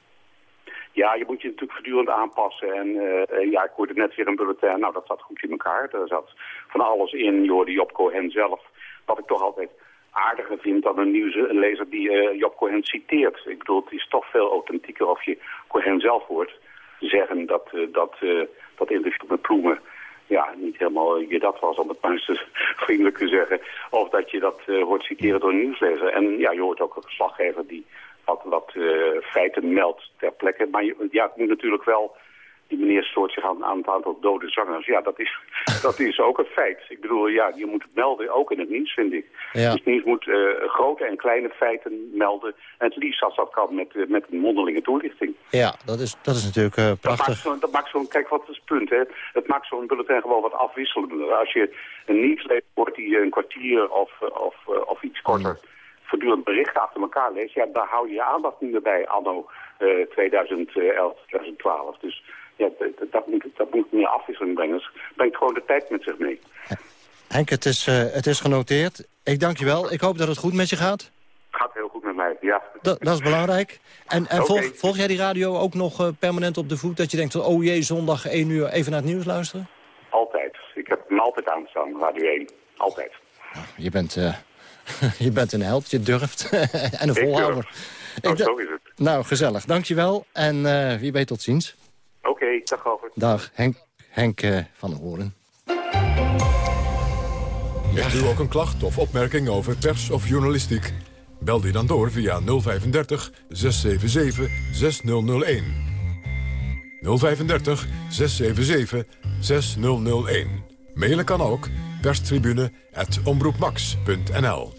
Ja, je moet je natuurlijk voortdurend aanpassen. En uh, ja, ik hoorde net weer een bulletin. Nou, dat zat goed in elkaar. Er zat van alles in. Je hoorde Job Cohen zelf. Wat ik toch altijd aardiger vind dan een nieuwslezer die uh, Job Cohen citeert. Ik bedoel, het is toch veel authentieker of je Cohen zelf hoort zeggen dat dat, dat interview met Ploemen ja, niet helemaal je dat was, om het maar vriendelijk te zeggen. Of dat je dat hoort citeren door een nieuwslezer. En ja, je hoort ook een verslaggever die wat, wat feiten meldt ter plekke. Maar je, ja, het moet natuurlijk wel die meneer stoort zich aan, aan het aantal dode zangers. Ja, dat is, dat is ook een feit. Ik bedoel, ja, je moet het melden, ook in het nieuws, vind ik. Ja. Dus het nieuws moet uh, grote en kleine feiten melden. En het liefst als dat kan met, uh, met een mondelinge toelichting. Ja, dat is, dat is natuurlijk uh, prachtig. Dat maakt zo'n, zo kijk, wat is het punt, hè? Het maakt zo'n bulletin gewoon wat afwisselender. Als je een nieuwslezer wordt die een kwartier of, of, of iets korter... Mm. Voortdurend berichten achter elkaar leest... ja, daar hou je je aandacht niet meer bij anno 2011, 2012. Dus ja, dat, moet, dat moet meer afwisseling brengen. Dus brengt gewoon de tijd met zich mee. Henk, het is, uh, het is genoteerd. Ik dank je wel. Ik hoop dat het goed met je gaat. Het gaat heel goed met mij, ja. Dat, dat is belangrijk. En, en okay. volg, volg, jij die radio ook nog uh, permanent op de voet? Dat je denkt, oh jee, zondag 1 uur even naar het nieuws luisteren? Altijd. Ik heb hem altijd aan staan, Radio 1. Altijd. Je bent, eh, je bent een held, je durft. en een Ik volhouder. durf. Oh, d- zo is het. Nou, gezellig. Dankjewel. En eh, wie weet tot ziens. Oké, dag over. Dag, Henk, Henk eh, van den Hoorn. Heeft u ook een klacht of opmerking over pers of journalistiek? Bel die dan door via 035 677 6001. 035 677 6001. Mailen kan ook perstribune.omroepmax.nl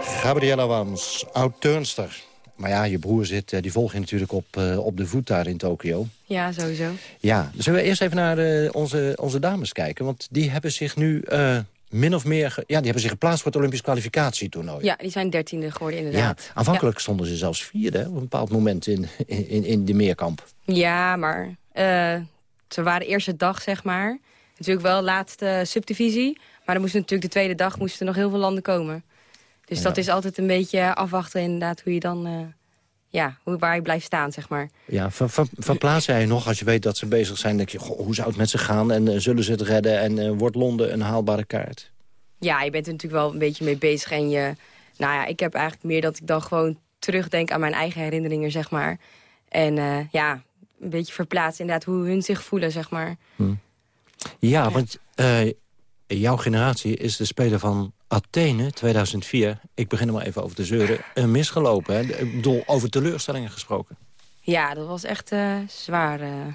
Gabriella Wams, oud-turnster. Maar ja, je broer zit, eh, die volg je natuurlijk op, eh, op de voet daar in Tokio. Ja, sowieso. Ja, zullen we eerst even naar eh, onze, onze dames kijken? Want die hebben zich nu eh, min of meer... ja, die hebben zich geplaatst voor het Olympisch kwalificatietoernooi. Ja, die zijn dertiende geworden Ja, inderdaad. aanvankelijk stonden ze zelfs vierde hè, op een bepaald moment in, in, in de meerkamp. Ja, maar eh, ze waren eerste dag, zeg maar. Natuurlijk wel laatste subdivisie. Maar dan moesten natuurlijk de tweede dag moesten er nog heel veel landen komen. Dus dat is altijd een beetje afwachten inderdaad hoe je dan... eh, ja, hoe, waar je blijft staan, zeg maar. Ja, ver, ver, verplaats jij nog als je weet dat ze bezig zijn? denk je, goh, hoe zou het met ze gaan? En eh, zullen ze het redden? En eh, wordt Londen een haalbare kaart? Ja, je bent er natuurlijk wel een beetje mee bezig. En je, nou ja, ik heb eigenlijk meer dat ik dan gewoon terugdenk aan mijn eigen herinneringen, zeg maar. En ja, een beetje verplaatsen inderdaad hoe hun zich voelen, zeg maar. Ja, want eh, jouw generatie is de speler van Athene 2004. Ik begin er maar even over te zeuren. eh, misgelopen, hè? Ik bedoel, over teleurstellingen gesproken. Ja, dat was echt eh, zwaar. eh.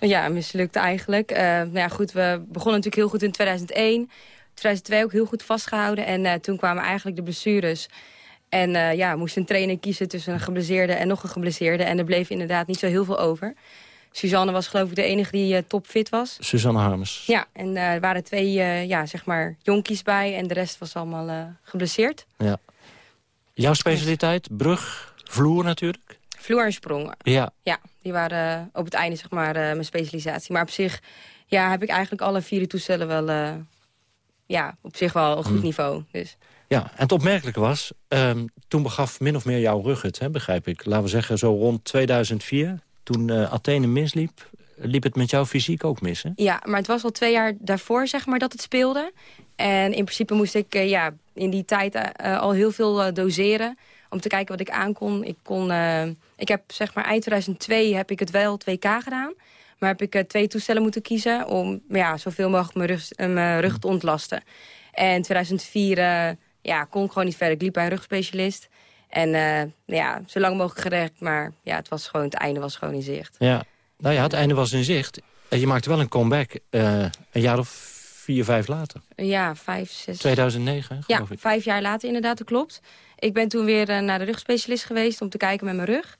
ja, mislukt eigenlijk. Nou ja, goed, we begonnen natuurlijk heel goed in 2001. 2002 ook heel goed vastgehouden. En toen kwamen eigenlijk de blessures. En ja, moesten een trainer kiezen tussen een geblesseerde en nog een geblesseerde. En er bleef inderdaad niet zo heel veel over. Suzanne was geloof ik de enige die eh, topfit was. Suzanne Harmes. Ja, en eh, er waren twee eh, ja, zeg maar jonkies bij. En de rest was allemaal geblesseerd. Ja. Jouw specialiteit? Brug, vloer natuurlijk? Vloer en sprongen. Ja. Ja, die waren op het einde zeg maar mijn specialisatie. Maar op zich ja, heb ik eigenlijk alle vier de toestellen wel... ja, op zich wel een goed Hmm. niveau. Dus. Ja, en het opmerkelijke was, ehm, toen begaf min of meer jouw rug het, hè, begrijp ik. Laten we zeggen, zo rond 2004, toen eh, Athene misliep... liep het met jouw fysiek ook mis? Ja, maar het was al twee jaar daarvoor zeg maar, dat het speelde. En in principe moest ik eh, ja, in die tijd eh, eh, al heel veel eh, doseren. Om te kijken wat ik aankon. Ik, kon, eh, ik heb zeg maar eind 2002 heb ik het wel 2K gedaan. Maar heb ik eh, twee toestellen moeten kiezen om ja, zoveel mogelijk mijn rug, eh, rug te ontlasten. En 2004 eh, ja, kon ik gewoon niet verder. Ik liep bij een rugspecialist. En eh, ja, zo lang mogelijk gerekt. Maar ja, het, was gewoon, het einde was gewoon in zicht. Ja, nou ja, het einde was in zicht. En je maakte wel een comeback eh, een jaar of vier, vijf later. Ja, vijf, zes... 2009, Ja, geloof ik. vijf jaar later inderdaad, dat klopt. Ik ben toen weer eh, naar de rugspecialist geweest om te kijken met mijn rug.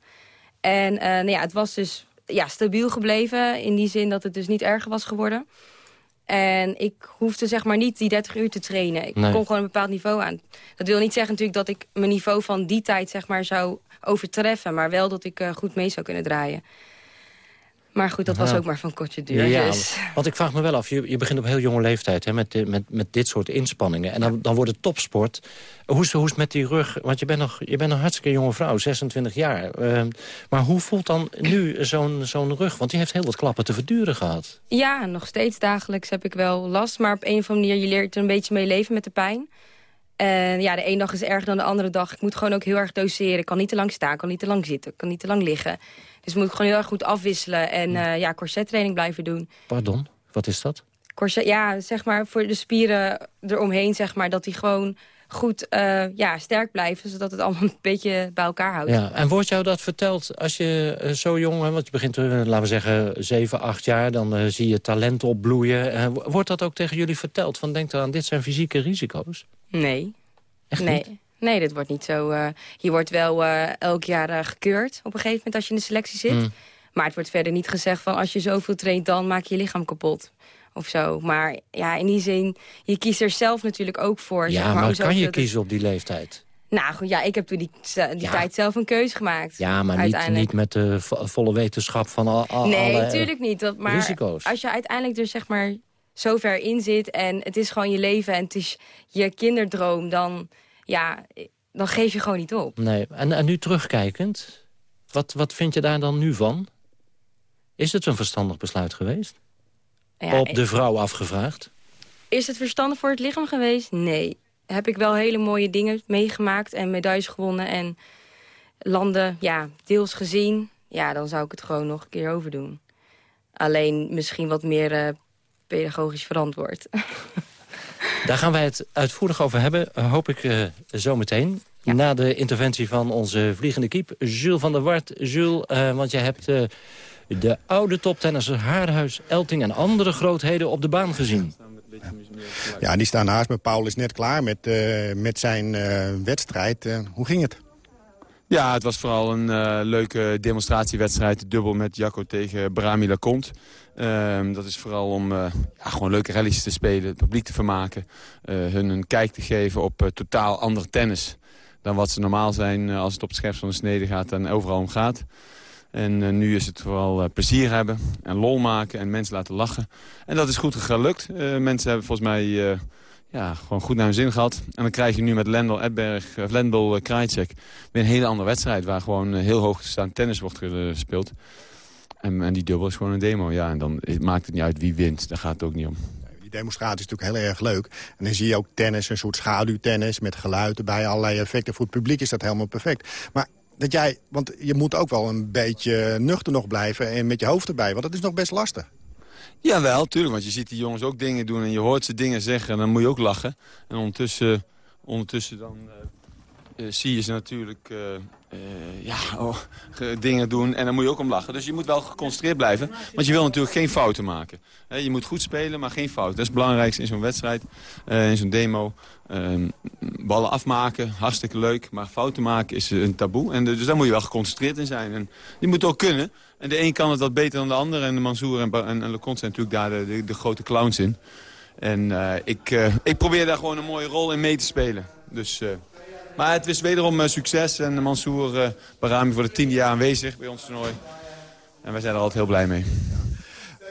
En eh, nou ja, het was dus ja, stabiel gebleven in die zin dat het dus niet erger was geworden. En ik hoefde zeg maar niet die 30 uur te trainen. Ik Nee. kon gewoon een bepaald niveau aan. Dat wil niet zeggen natuurlijk dat ik mijn niveau van die tijd zeg maar zou overtreffen. Maar wel dat ik eh, goed mee zou kunnen draaien. Maar goed, dat was ook maar van korte duur. Ja, dus. want ik vraag me wel af, je, je begint op heel jonge leeftijd hè, met, met, met dit soort inspanningen. En dan, dan wordt het topsport. Hoe is, hoe is het met die rug? Want je bent nog, je bent een hartstikke jonge vrouw, 26 jaar. Eh, maar hoe voelt dan nu zo'n zo'n rug? Want die heeft heel wat klappen te verduren gehad. Ja, nog steeds dagelijks heb ik wel last. Maar op een of andere manier, je leert er een beetje mee leven met de pijn. En ja, de ene dag is erger dan de andere dag. Ik moet gewoon ook heel erg doseren. Ik kan niet te lang staan, ik kan niet te lang zitten, ik kan niet te lang liggen. Dus moet ik gewoon heel erg goed afwisselen. En eh ja, corsettraining blijven doen. Pardon, wat is dat? Corset, ja, zeg maar voor de spieren eromheen, zeg maar, dat die gewoon goed eh, ja, sterk blijven. Zodat het allemaal een beetje bij elkaar houdt. Ja, en wordt jou dat verteld als je eh, zo jong... hè, want je begint, laten we zeggen, 7, 8 jaar... dan zie je talent opbloeien. Wo- wordt dat ook tegen jullie verteld? Van denk eraan, dit zijn fysieke risico's? Nee. Echt nee. niet? Nee, dat wordt niet zo. eh, je wordt wel eh, elk jaar eh, gekeurd op een gegeven moment als je in de selectie zit. Mm. Maar het wordt verder niet gezegd van als je zoveel traint, dan maak je je lichaam kapot. Of zo. Maar ja, in die zin, je kiest er zelf natuurlijk ook voor. Ja, zeg maar, maar, kan je kiezen op die leeftijd? Nou goed, ja, ik heb toen die, die Ja. tijd zelf een keuze gemaakt. Ja, maar niet, niet met de vo- volle wetenschap van al, al- Nee, alle... natuurlijk niet. Dat, maar risico's. als je uiteindelijk er zeg maar zo ver in zit... en het is gewoon je leven en het is je kinderdroom... dan, ja, dan geef je gewoon niet op. Nee, en, en nu terugkijkend, wat, wat vind je daar dan nu van? Is het een verstandig besluit geweest? Ja, op de vrouw afgevraagd? Is het verstandig voor het lichaam geweest? Nee. Heb ik wel hele mooie dingen meegemaakt en medailles gewonnen en landen, ja, deels gezien. Ja, dan zou ik het gewoon nog een keer overdoen. Alleen misschien wat meer uh, pedagogisch verantwoord. Daar gaan wij het uitvoerig over hebben, uh, hoop ik uh, zo meteen. Ja. Na de interventie van onze vliegende kiep, Jules van der Wart. Jules, want jij hebt de oude toptennisser Haarhuis, Elting en andere grootheden op de baan gezien. Ja, die staan naast me. Paul is net klaar met, uh, met zijn uh, wedstrijd. Uh, hoe ging het? Ja, het was vooral een leuke demonstratiewedstrijd. Dubbel met Jacco tegen Brami Lacomte. Ehm, dat is vooral om ja, gewoon leuke rallies te spelen, het publiek te vermaken. hun een kijk te geven op totaal ander tennis dan wat ze normaal zijn als het op het scherp van de snede gaat en overal om gaat. En nu is het vooral plezier hebben en lol maken en mensen laten lachen. En dat is goed gelukt. Mensen hebben volgens mij ja, gewoon goed naar hun zin gehad. En dan krijg je nu met Lendl Edberg, of Lendl Krajicek weer een hele andere wedstrijd... waar gewoon heel hoog staan tennis wordt gespeeld. En, en, die dubbel is gewoon een demo. Ja, en dan maakt het niet uit wie wint. Daar gaat het ook niet om Die demonstratie is natuurlijk heel erg leuk. En dan zie je ook tennis, een soort schaduwtennis... met geluid erbij, allerlei effecten. Voor het publiek is dat helemaal perfect. Maar dat jij, want je moet ook wel een beetje nuchter nog blijven en met je hoofd erbij. Want dat is nog best lastig. Jawel, tuurlijk. Want je ziet die jongens ook dingen doen en je hoort ze dingen zeggen. En dan moet je ook lachen. En ondertussen, ondertussen dan uh, uh, zie je ze natuurlijk uh, ja, oh, dingen doen. En dan moet je ook om lachen. Dus je moet wel geconcentreerd blijven. Want je wil natuurlijk geen fouten maken. je moet goed spelen, maar geen fouten. Dat is het belangrijkste in zo'n wedstrijd, in zo'n demo. Ehm, ballen afmaken, hartstikke leuk. Maar fouten maken is een taboe. En dus daar moet je wel geconcentreerd in zijn. En die moet ook kunnen. En de een kan het wat beter dan de ander. En de Mansour en, en, en zijn natuurlijk daar de, de, de, grote clowns in. En ik, ik probeer daar gewoon een mooie rol in mee te spelen. Dus, maar het is wederom succes. En Mansour Barami voor de tiende jaar aanwezig bij ons toernooi. En wij zijn er altijd heel blij mee.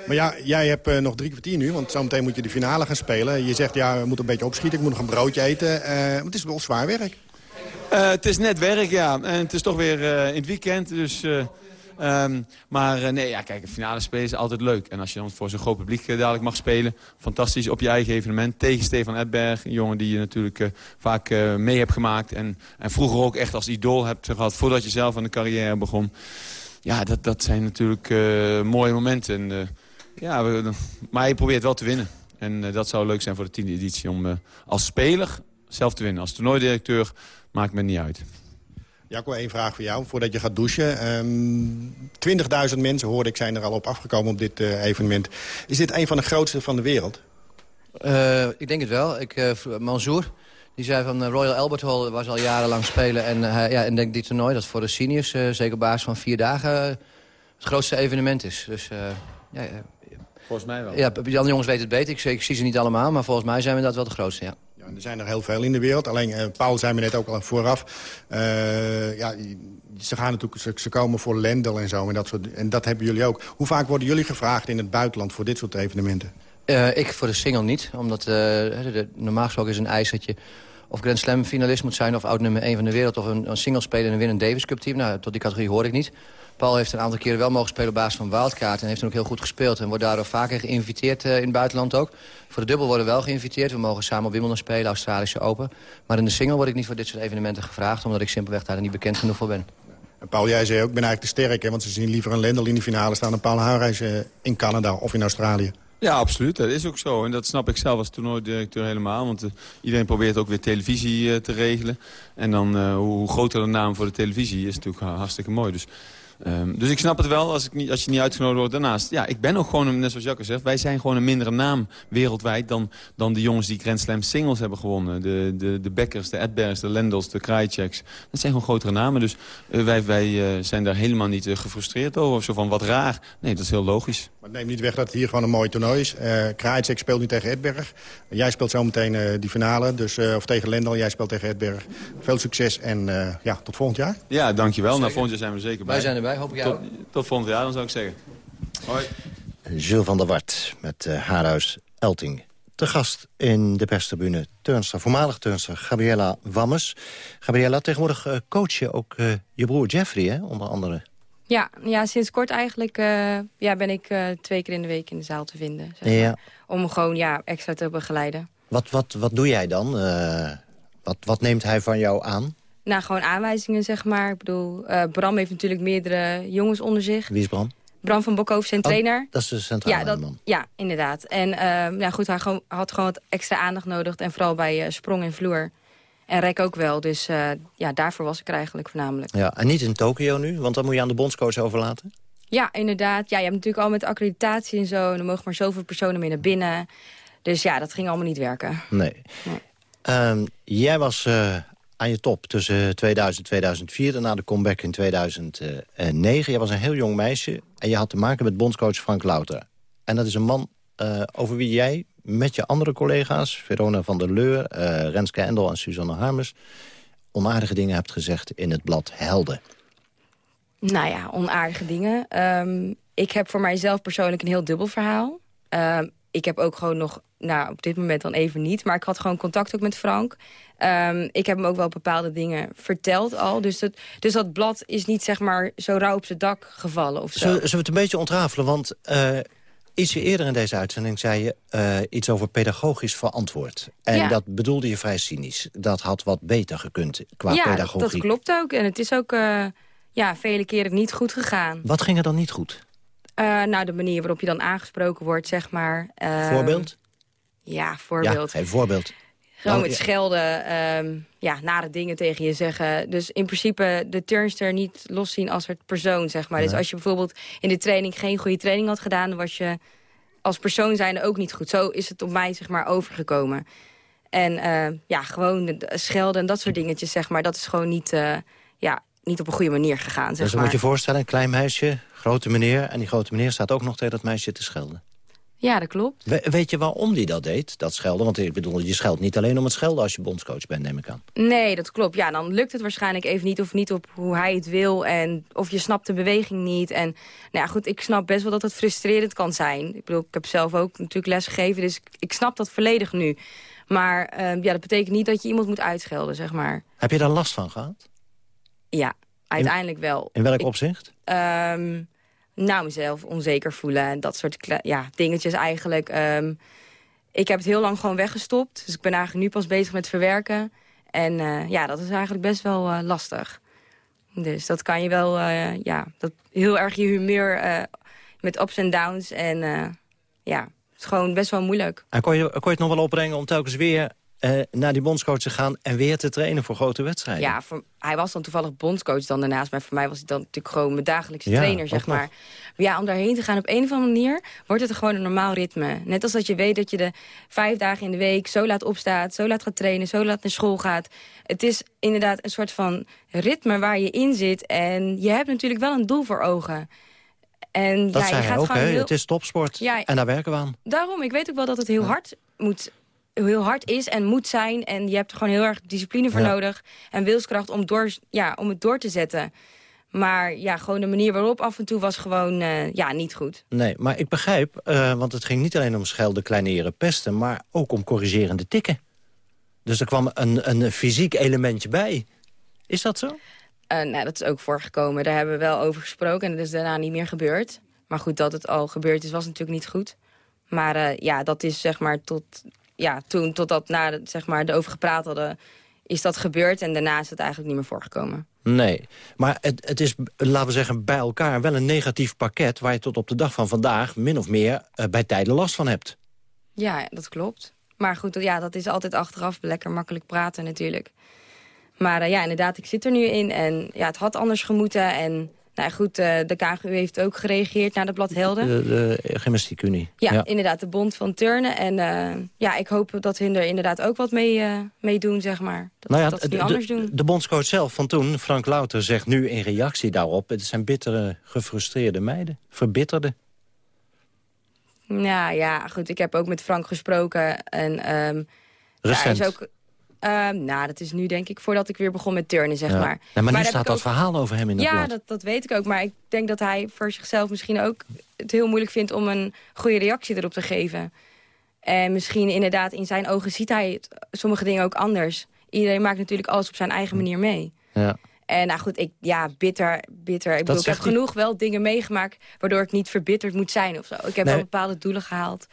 Maar ja, jij hebt uh, nog drie kwartier nu, want zometeen moet je de finale gaan spelen. Je zegt, ja, we moeten een beetje opschieten, ik moet nog een broodje eten. Uh, het is wel zwaar werk. Uh, het is net werk, ja. En het is toch weer in het weekend, dus... Um, maar nee, ja, kijk, een finale spelen is altijd leuk. En als je dan voor zo'n groot publiek dadelijk mag spelen... fantastisch op je eigen evenement. Tegen Stefan Edberg, een jongen die je natuurlijk vaak mee hebt gemaakt. En, en vroeger ook echt als idool hebt gehad... voordat je zelf aan de carrière begon. Ja, dat, dat zijn natuurlijk mooie momenten. En, ja, maar je probeert wel te winnen. En dat zou leuk zijn voor de tiende editie om als speler zelf te winnen. Als toernooidirecteur maakt me niet uit. Jacco, één vraag voor jou, voordat je gaat douchen. Um, 20.000 mensen, hoorde ik, zijn er al op afgekomen op dit uh, evenement. Is dit een van de grootste van de wereld? ik denk het wel. Ik, Mansour, die zei van Royal Albert Hall was al jarenlang spelen. En, ja, en denk dit toernooi, dat voor de seniors, zeker op basis van vier dagen... het grootste evenement is. Dus ja, Volgens mij wel. Ja, de jongens weten het beter. Ik, ik, zie ze niet allemaal, maar volgens mij zijn we dat wel de grootste, ja. Er zijn er heel veel in de wereld. Alleen, uh, Paul zei me net ook al vooraf. Uh, ja, ze, gaan natuurlijk, ze, komen voor Lendel en zo. En dat, soort, en dat hebben jullie ook. Hoe vaak worden jullie gevraagd in het buitenland voor dit soort evenementen? Uh, ik voor de single niet. Omdat de, normaal gesproken is een eis dat je of Grand Slam finalist moet zijn... of oud nummer 1 van de wereld, of een, een single speler en een Davis Cup team. Nou, tot die categorie hoor ik niet. Paul heeft een aantal keren wel mogen spelen op basis van wildkaart... en heeft dan ook heel goed gespeeld. En wordt daardoor vaker geïnviteerd uh, in het buitenland ook. Voor de dubbel worden we wel geïnviteerd. We mogen samen op Wimbledon spelen, Australische Open. Maar in de single word ik niet voor dit soort evenementen gevraagd... omdat ik simpelweg daar niet bekend genoeg voor ben. En Paul, jij zei ook, ik ben eigenlijk te sterk, hè, want ze zien liever een Lendl in de finale staan... dan Paul Haarhuis uh, in Canada of in Australië. Ja, absoluut. Dat is ook zo. En dat snap ik zelf als toernooidirecteur helemaal. Want uh, iedereen probeert ook weer televisie uh, te regelen. En dan uh, hoe groter de naam voor de televisie is natuurlijk hartstikke mooi. Dus Um, dus ik snap het wel als, ik niet, als je niet uitgenodigd wordt daarnaast. Ja, ik ben ook gewoon, een, net zoals Jacques zegt... wij zijn gewoon een mindere naam wereldwijd... dan, dan de jongens die Grand Slam singles hebben gewonnen. De, de, de Beckers, de Edbergs, de Lendels, de Krajiceks. Dat zijn gewoon grotere namen. Dus uh, wij, wij uh, zijn daar helemaal niet uh, gefrustreerd over. Of zo van, wat raar. Nee, dat is heel logisch. Maar neem niet weg dat het hier gewoon een mooi toernooi is. Uh, Krajicek speelt nu tegen Edberg. Jij speelt zometeen uh, die finale. Dus, uh, of tegen Lendel, jij speelt tegen Edberg. Veel succes en ja, tot volgend jaar. Ja, dankjewel. Nou, volgend jaar zijn we zeker bij. Wij zijn erbij hoop ik tot, tot, volgend jaar, dan zou ik zeggen. Hoi. Jules van der Wart met uh, Haarhuis Elting. Te gast in de perstribune turnster, voormalig turnster Gabriella Wammes. Gabriella, tegenwoordig uh, coach je ook uh, je broer Jeffrey, hè, onder andere. Ja, ja sinds kort eigenlijk uh, ja, ben ik uh, twee keer in de week in de zaal te vinden. Zeg maar. Ja. Om gewoon ja, extra te begeleiden. Wat, wat, wat doe jij dan? Uh, wat, wat neemt hij van jou aan? Nou, gewoon aanwijzingen, zeg maar. Ik bedoel, Bram heeft natuurlijk meerdere jongens onder zich. Wie is Bram? Bram van Bokhoven, zijn oh, trainer. Dat is de centrale ja, dat, man. Ja, inderdaad. En uh, ja, goed, hij gewoon, had gewoon wat extra aandacht nodig. En vooral bij uh, sprong en vloer. En rek ook wel. Dus ja, daarvoor was ik er eigenlijk voornamelijk. Ja, en niet in Tokio nu? Want dan moet je aan de bondscoach overlaten? Ja, inderdaad. Ja, je hebt natuurlijk al met accreditatie en zo. En er mogen maar zoveel personen mee naar binnen. Dus ja, dat ging allemaal niet werken. Nee. nee. Um, jij was aan je top tussen 2000 en 2004. Daarna de comeback in 2009. Je was een heel jong meisje en je had te maken met bondscoach Frank Louter. En dat is een man uh, over wie jij met je andere collega's... Verona van der Leur, uh, Renske Endel en Suzanne Harmes... onaardige dingen hebt gezegd in het blad Helden. Nou ja, onaardige dingen. Um, ik heb voor mijzelf persoonlijk een heel dubbel verhaal. Uh, ik heb ook gewoon nog, nou op dit moment dan even niet... maar ik had gewoon contact ook met Frank. Um, ik heb hem ook wel bepaalde dingen verteld al. Dus dat, dus dat blad is niet zeg maar zo rauw op zijn dak gevallen of zo. Zullen, we het een beetje ontrafelen? Want uh, ietsje eerder in deze uitzending zei je uh, iets over pedagogisch verantwoord. En Ja. dat bedoelde je vrij cynisch. Dat had wat beter gekund qua ja, pedagogie. dat klopt ook. En het is ook uh, ja, vele keren niet goed gegaan. Wat ging er dan niet goed? Uh, nou, de manier waarop je dan aangesproken wordt, zeg maar. Uh, Voorbeeld? Ja, voorbeeld. Ja, geef voorbeeld. Gewoon met schelden, um, ja, nare dingen tegen je zeggen. Dus in principe de turnster niet loszien als het persoon, zeg maar. Dus als je bijvoorbeeld in de training geen goede training had gedaan... dan was je als persoon zijnde ook niet goed. Zo is het op mij, zeg maar, overgekomen. En uh, ja, gewoon de- de schelden en dat soort dingetjes, zeg maar... dat is gewoon niet, uh, ja, niet op een goede manier gegaan, zeg Dus dan maar. moet je voorstellen, een klein meisje, grote meneer... en die grote meneer staat ook nog tegen dat meisje te schelden. Ja, dat klopt. We- weet je waarom die dat deed, dat schelden? Want ik bedoel, je scheldt niet alleen om het schelden als je bondscoach bent, neem ik aan. Nee, dat klopt. Ja, dan lukt het waarschijnlijk even niet of niet op hoe hij het wil. En of je snapt de beweging niet. En nou ja, goed, ik snap best wel dat het frustrerend kan zijn. Ik bedoel, ik heb zelf ook natuurlijk les gegeven, dus ik, ik snap dat volledig nu. Maar ehm, ja, dat betekent niet dat je iemand moet uitschelden, zeg maar. Heb je daar last van gehad? Ja, uiteindelijk wel. In welk Ik- opzicht? Ehm, nou, mezelf onzeker voelen en dat soort ja, dingetjes eigenlijk. Ehm, ik heb het heel lang gewoon weggestopt. Dus ik ben eigenlijk nu pas bezig met verwerken. En eh, ja, dat is eigenlijk best wel eh, lastig. Dus dat kan je wel, eh, ja, dat heel erg je humeur met ups en downs. En ja, het is gewoon best wel moeilijk. En kon je, kon je het nog wel opbrengen om telkens weer eh, naar die bondscoach te gaan... en weer te trainen voor grote wedstrijden? Ja, voor, hij was dan toevallig bondscoach dan daarnaast. Maar voor mij was hij dan natuurlijk gewoon mijn dagelijkse Ja, trainer, zeg maar. Maar ja, om daarheen te gaan op een of andere manier... wordt het gewoon een normaal ritme. Net als dat je weet dat je de vijf dagen in de week... zo laat opstaat, zo laat gaat trainen, zo laat naar school gaat. Het is inderdaad een soort van ritme waar je in zit. En je hebt natuurlijk wel een doel voor ogen. En Dat ja, je gaat ook, gewoon heel... Het is topsport Ja, en daar werken we aan. Daarom, ik weet ook wel dat het heel hard moet heel hard is en moet zijn. En je hebt er gewoon heel erg discipline voor Ja. nodig. En wilskracht om, door, ja, om het door te zetten. Maar ja, gewoon de manier waarop af en toe was gewoon eh, ja, niet goed. Nee, maar ik begrijp, eh, want het ging niet alleen om schelden, kleineren, pesten... maar ook om corrigerende tikken. Dus er kwam een, een fysiek elementje bij. Is dat zo? Eh, nou, dat is ook voorgekomen. Daar hebben we wel over gesproken en dat is daarna niet meer gebeurd. Maar goed, dat het al gebeurd is, was natuurlijk niet goed. Maar ja, dat is zeg maar tot... Ja, toen, totdat na zeg maar, erover gepraat hadden, is dat gebeurd. En daarna is het eigenlijk niet meer voorgekomen. Nee, maar het, het is, laten we zeggen, bij elkaar wel een negatief pakket... waar je tot op de dag van vandaag min of meer eh, bij tijden last van hebt. Ja, dat klopt. Maar goed, ja, dat is altijd achteraf lekker makkelijk praten natuurlijk. Maar eh, ja, inderdaad, ik zit er nu in. En ja, het had anders gemoeten. En nou goed, eh, de KGU heeft ook gereageerd naar de Blad Helden. De, de gymnastiekunie. Ja, inderdaad, de bond van turnen. En eh, ja, ik hoop dat hun er inderdaad ook wat mee, eh, mee doen, zeg maar. Dat, Nou ja, dat ze de, anders de, doen. de bondscoach zelf van toen, Frank Louter, zegt nu in reactie daarop... het zijn bittere, gefrustreerde meiden. Verbitterde. Nou ja, goed, ik heb ook met Frank gesproken. En ehm Recent. daar is ook... ehm, nou, dat is nu denk ik voordat ik weer begon met turnen, zeg Ja. maar. Nee, maar, nu staat dat ook- verhaal over hem in het Ja, blad. dat, dat weet ik ook. Maar ik denk dat hij voor zichzelf misschien ook het heel moeilijk vindt... om een goede reactie erop te geven. En misschien inderdaad in zijn ogen ziet hij het, sommige dingen ook anders. Iedereen maakt natuurlijk alles op zijn eigen manier mee. Ja. En nou goed, ik, ja, bitter, bitter. Ik, bedoel, ik heb genoeg wel dingen meegemaakt... waardoor ik niet verbitterd moet zijn of zo. Ik heb Nee. wel bepaalde doelen gehaald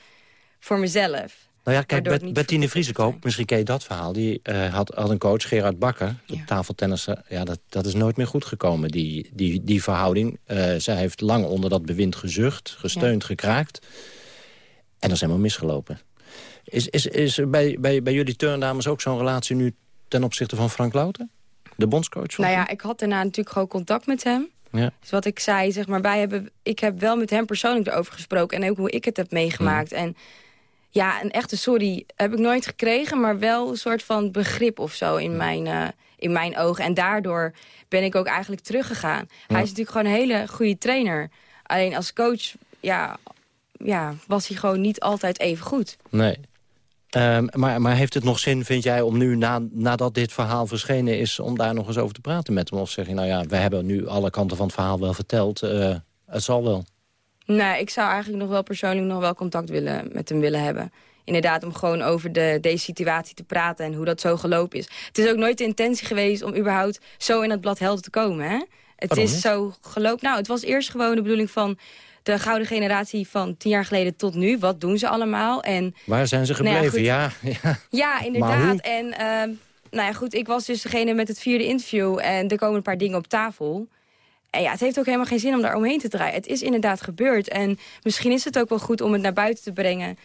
voor mezelf. Nou ja, kijk, Bet- Bettine Vriesekoop, misschien ken je dat verhaal. Die eh, had, had een coach, Gerard Bakker, de tafeltennisser. Ja, dat, dat is nooit meer goed gekomen, die, die, die verhouding. Eh, zij heeft lang onder dat bewind gezucht, gesteund, gekraakt. En dat is helemaal misgelopen. Is, is, is bij, bij, bij jullie turndames ook zo'n relatie nu ten opzichte van Frank Louter? De bondscoach Nou ja, ik had daarna natuurlijk gewoon contact met hem. Ja. Dus wat ik zei, zeg maar, wij hebben, ik heb wel met hem persoonlijk erover gesproken. En ook hoe ik het heb meegemaakt. Mhm. En ja, een echte sorry heb ik nooit gekregen. Maar wel een soort van begrip of zo in, mijn, eh, in mijn ogen. En daardoor ben ik ook eigenlijk teruggegaan. Hij is natuurlijk gewoon een hele goede trainer. Alleen als coach, ja, ja, was hij gewoon niet altijd even goed. Nee. Ehm, maar, maar heeft het nog zin, vind jij, om nu, na, nadat dit verhaal verschenen is... om daar nog eens over te praten met hem? Of zeg je, nou ja, we hebben nu alle kanten van het verhaal wel verteld. eh, het zal wel. Nee, ik zou eigenlijk nog wel persoonlijk nog wel contact willen, met hem willen hebben. Inderdaad, om gewoon over de, deze situatie te praten en hoe dat zo gelopen is. Het is ook nooit de intentie geweest om überhaupt zo in het blad helder te komen. Hè? Het is zo gelopen. Nou, het was eerst gewoon de bedoeling van de gouden generatie van tien jaar geleden tot nu. Wat doen ze allemaal? En Waar zijn ze Nou ja, gebleven? ja, ja. inderdaad. En ehm, nou ja, goed, ik was dus degene met het vierde interview. En er komen een paar dingen op tafel. En ja, het heeft ook helemaal geen zin om daar omheen te draaien. Het is inderdaad gebeurd. En misschien is het ook wel goed om het naar buiten te brengen.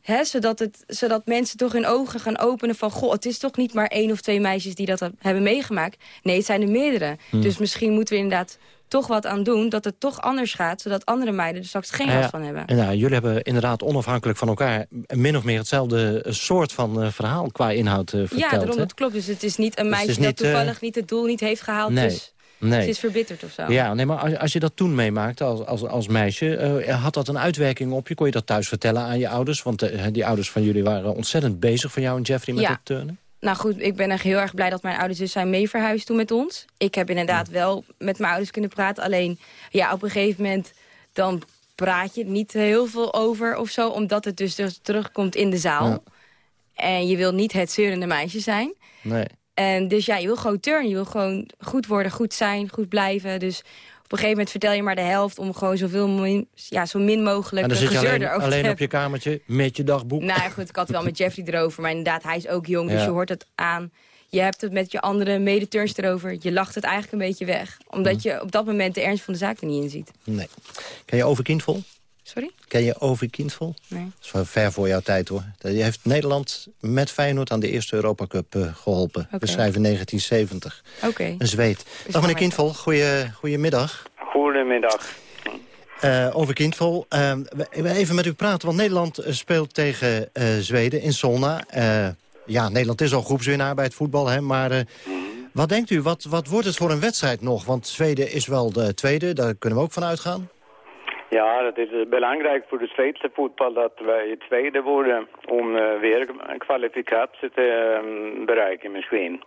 Hè, zodat, het, zodat mensen toch hun ogen gaan openen van... goh, het is toch niet maar één of twee meisjes die dat hebben meegemaakt. Nee, het zijn er meerdere. Hmm. Dus misschien moeten we inderdaad toch wat aan doen... dat het toch anders gaat, zodat andere meiden er straks geen ja, last van hebben. En nou, jullie hebben inderdaad onafhankelijk van elkaar... min of meer hetzelfde soort van eh, verhaal qua inhoud eh, verteld. ja, daarom, hè? dat klopt. Dus het is niet een Dus meisje is dat niet, eh, toevallig niet het doel niet heeft gehaald. Nee, Dus nee. ze is verbitterd of zo. Ja, nee, maar als, als je dat toen meemaakte als, als, als meisje... eh, had dat een uitwerking op je? Kon je dat thuis vertellen aan je ouders? Want eh, die ouders van jullie waren ontzettend bezig van jou en Jeffrey met Ja. het turnen. Nou goed, ik ben echt heel erg blij dat mijn ouders dus zijn mee verhuisd toen met ons. Ik heb inderdaad wel met mijn ouders kunnen praten. Alleen ja, op een gegeven moment dan praat je niet heel veel over of zo. Omdat het dus, dus terugkomt in de zaal. Ja. En je wil niet het zeurende meisje zijn. Nee. En dus ja, je wil gewoon turnen. Je wil gewoon goed worden, goed zijn, goed blijven. Dus op een gegeven moment vertel je maar de helft... om gewoon zoveel min, ja, zo min mogelijk En dan zit je gezeur alleen, erover alleen op je kamertje met je dagboek. Nou ja, goed, ik had wel met Jeffrey erover. Maar inderdaad, hij is ook jong, dus Ja. je hoort het aan. Je hebt het met je andere medeturns erover. Je lacht het eigenlijk een beetje weg. Omdat Mhm. je op dat moment de ernst van de zaak er niet in ziet. Nee. Ken je Over Kindvol? Sorry? Ken je Over Kindvol? Nee. Dat is wel ver voor jouw tijd, hoor. Die heeft Nederland met Feyenoord aan de eerste Europa Cup eh, geholpen. We schrijven 1970. Oké. Een zweet. Dag meneer Kindvol, goeie, goedemiddag. Goedemiddag. Eh over Kindvol. Eh, we- we even met u praten, want Nederland eh, speelt tegen eh, Zweden in Solna. Eh, ja, Nederland is al groepswinnaar bij het voetbal, hè, maar... eh, wat denkt u, wat, wat wordt het voor een wedstrijd nog? Want Zweden is wel de tweede, daar kunnen we ook van uitgaan. Ja, dat is eh, belangrijk voor de Zweedse voetbal dat wij tweede worden om eh, weer een kwalificatie te eh, bereiken misschien.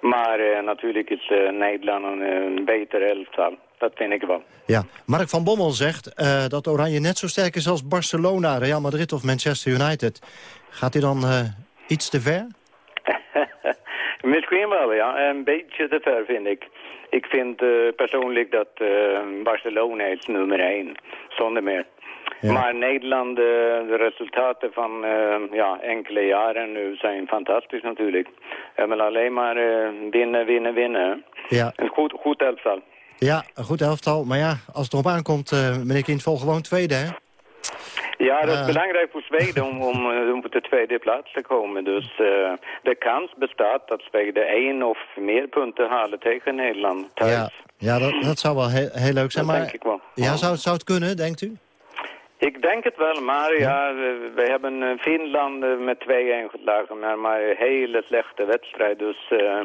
Maar eh, natuurlijk is Nederland een, beter elftal. Dat vind ik wel. Ja, Mark van Bommel zegt dat Oranje net zo sterk is als Barcelona, Real Madrid of Manchester United. Gaat hij dan iets te ver? Misschien wel, ja. Een beetje te ver vind ik. Ik vind eh, persoonlijk dat eh, Barcelona is nummer één. Zonder meer. Maar Nederland, eh, de resultaten van ja, enkele jaren nu zijn fantastisch natuurlijk. We hebben alleen maar eh, winnen, winnen, winnen. Ja. Een goed, goed elftal. Ja, een goed elftal. Maar ja, als het erop aankomt, eh meneer Kindvol, gewoon tweede, hè? Ja, dat is Ah. belangrijk voor Zweden om, om, eh, op de tweede plaats te komen. Dus eh, de kans bestaat dat Zweden één of meer punten halen tegen Nederland thuis. Ja, ja dat, dat zou wel heel, heel leuk zijn. Dat maar denk ik wel. Ja, zou, zou het kunnen, denkt u? Ik denk het wel, maar ja, we, hebben eh, Finland eh, met 2-1 geslagen, maar, maar een hele slechte wedstrijd. Dus eh,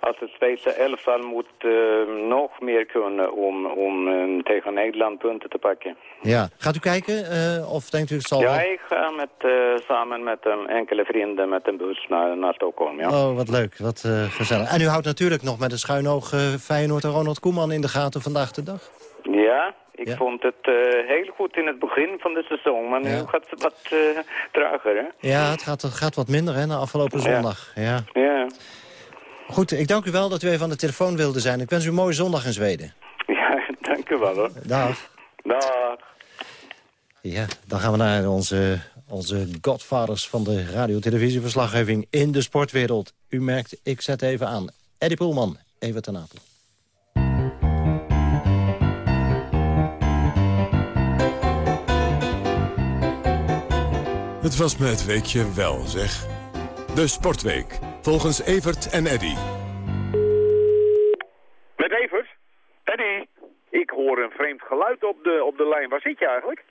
als het Zweedse elftal moet nog meer kunnen om, om tegen Nederland punten te pakken. Ja. Gaat u kijken? of denkt u het zal Ja, ik ga met, samen met een enkele vrienden met een bus naar, naar Stockholm, ja. Oh, wat leuk. Wat gezellig. En u houdt natuurlijk nog met een schuin oog Feyenoord en Ronald Koeman in de gaten vandaag de dag. Ja, ik Ja. vond het eh, heel goed in het begin van de seizoen, maar nu gaat het wat eh, trager, hè? Ja, het gaat, het gaat wat minder hè, na afgelopen zondag. Ja. Ja. Goed, ik dank u wel dat u even aan de telefoon wilde zijn. Ik wens u een mooie zondag in Zweden. Ja, dank u wel hoor. Dag. Dag. Ja, dan gaan we naar onze, onze godfathers van de radio-televisieverslaggeving in de sportwereld. U merkt, ik zet even aan. Eddie Poelman, even ten Apel. Het was me het weekje wel, zeg. De Sportweek, volgens Evert en Eddy. Met Evert? Eddy? Ik hoor een vreemd geluid op de, op de lijn. Waar zit je eigenlijk?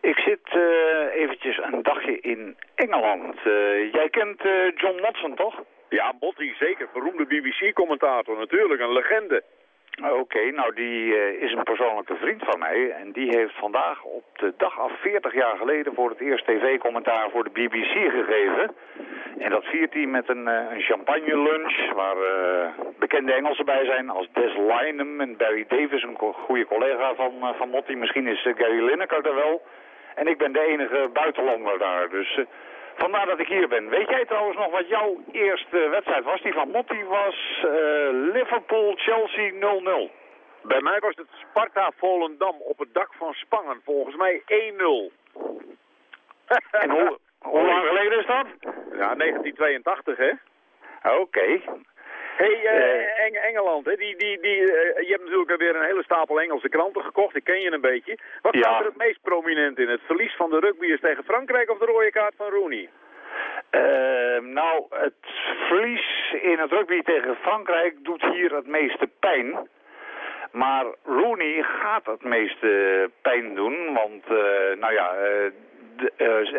Ik zit uh, eventjes een dagje in Engeland. Uh, jij kent uh, John Watson, toch? Ja, Botti, zeker. Beroemde BBC-commentator, natuurlijk. Een legende. Oké, nou die uh, is een persoonlijke vriend van mij en die heeft vandaag op de dag af 40 jaar geleden voor het eerst tv-commentaar voor de BBC gegeven. En dat viert hij met een, uh, een champagne lunch waar uh, bekende Engelsen bij zijn als Des Lynam en Barry Davis, een goede collega van, van Motti. Misschien is Gary Lineker er wel. En ik ben de enige buitenlander daar, dus... Vandaar dat ik hier ben. Weet jij trouwens nog wat jouw eerste wedstrijd was? Die van Motti was uh, Liverpool-Chelsea 0-0. Bij mij was het Sparta-Volendam op het dak van Spangen. Volgens mij 1-0. en hoe, hoe lang geleden is dat? Ja, 1982 hè. Oké. Okay. Hey, uh, Eng Engeland, hè? Die, die, die, uh, je hebt natuurlijk weer een hele stapel Engelse kranten gekocht. Ik ken je een beetje. Wat staat er het meest prominent in? Het verlies van de rugbyers tegen Frankrijk of de rode kaart van Rooney? Uh, nou, het verlies in het rugby tegen Frankrijk doet hier het meeste pijn. Maar Rooney gaat het meeste pijn doen, want nou ja, de,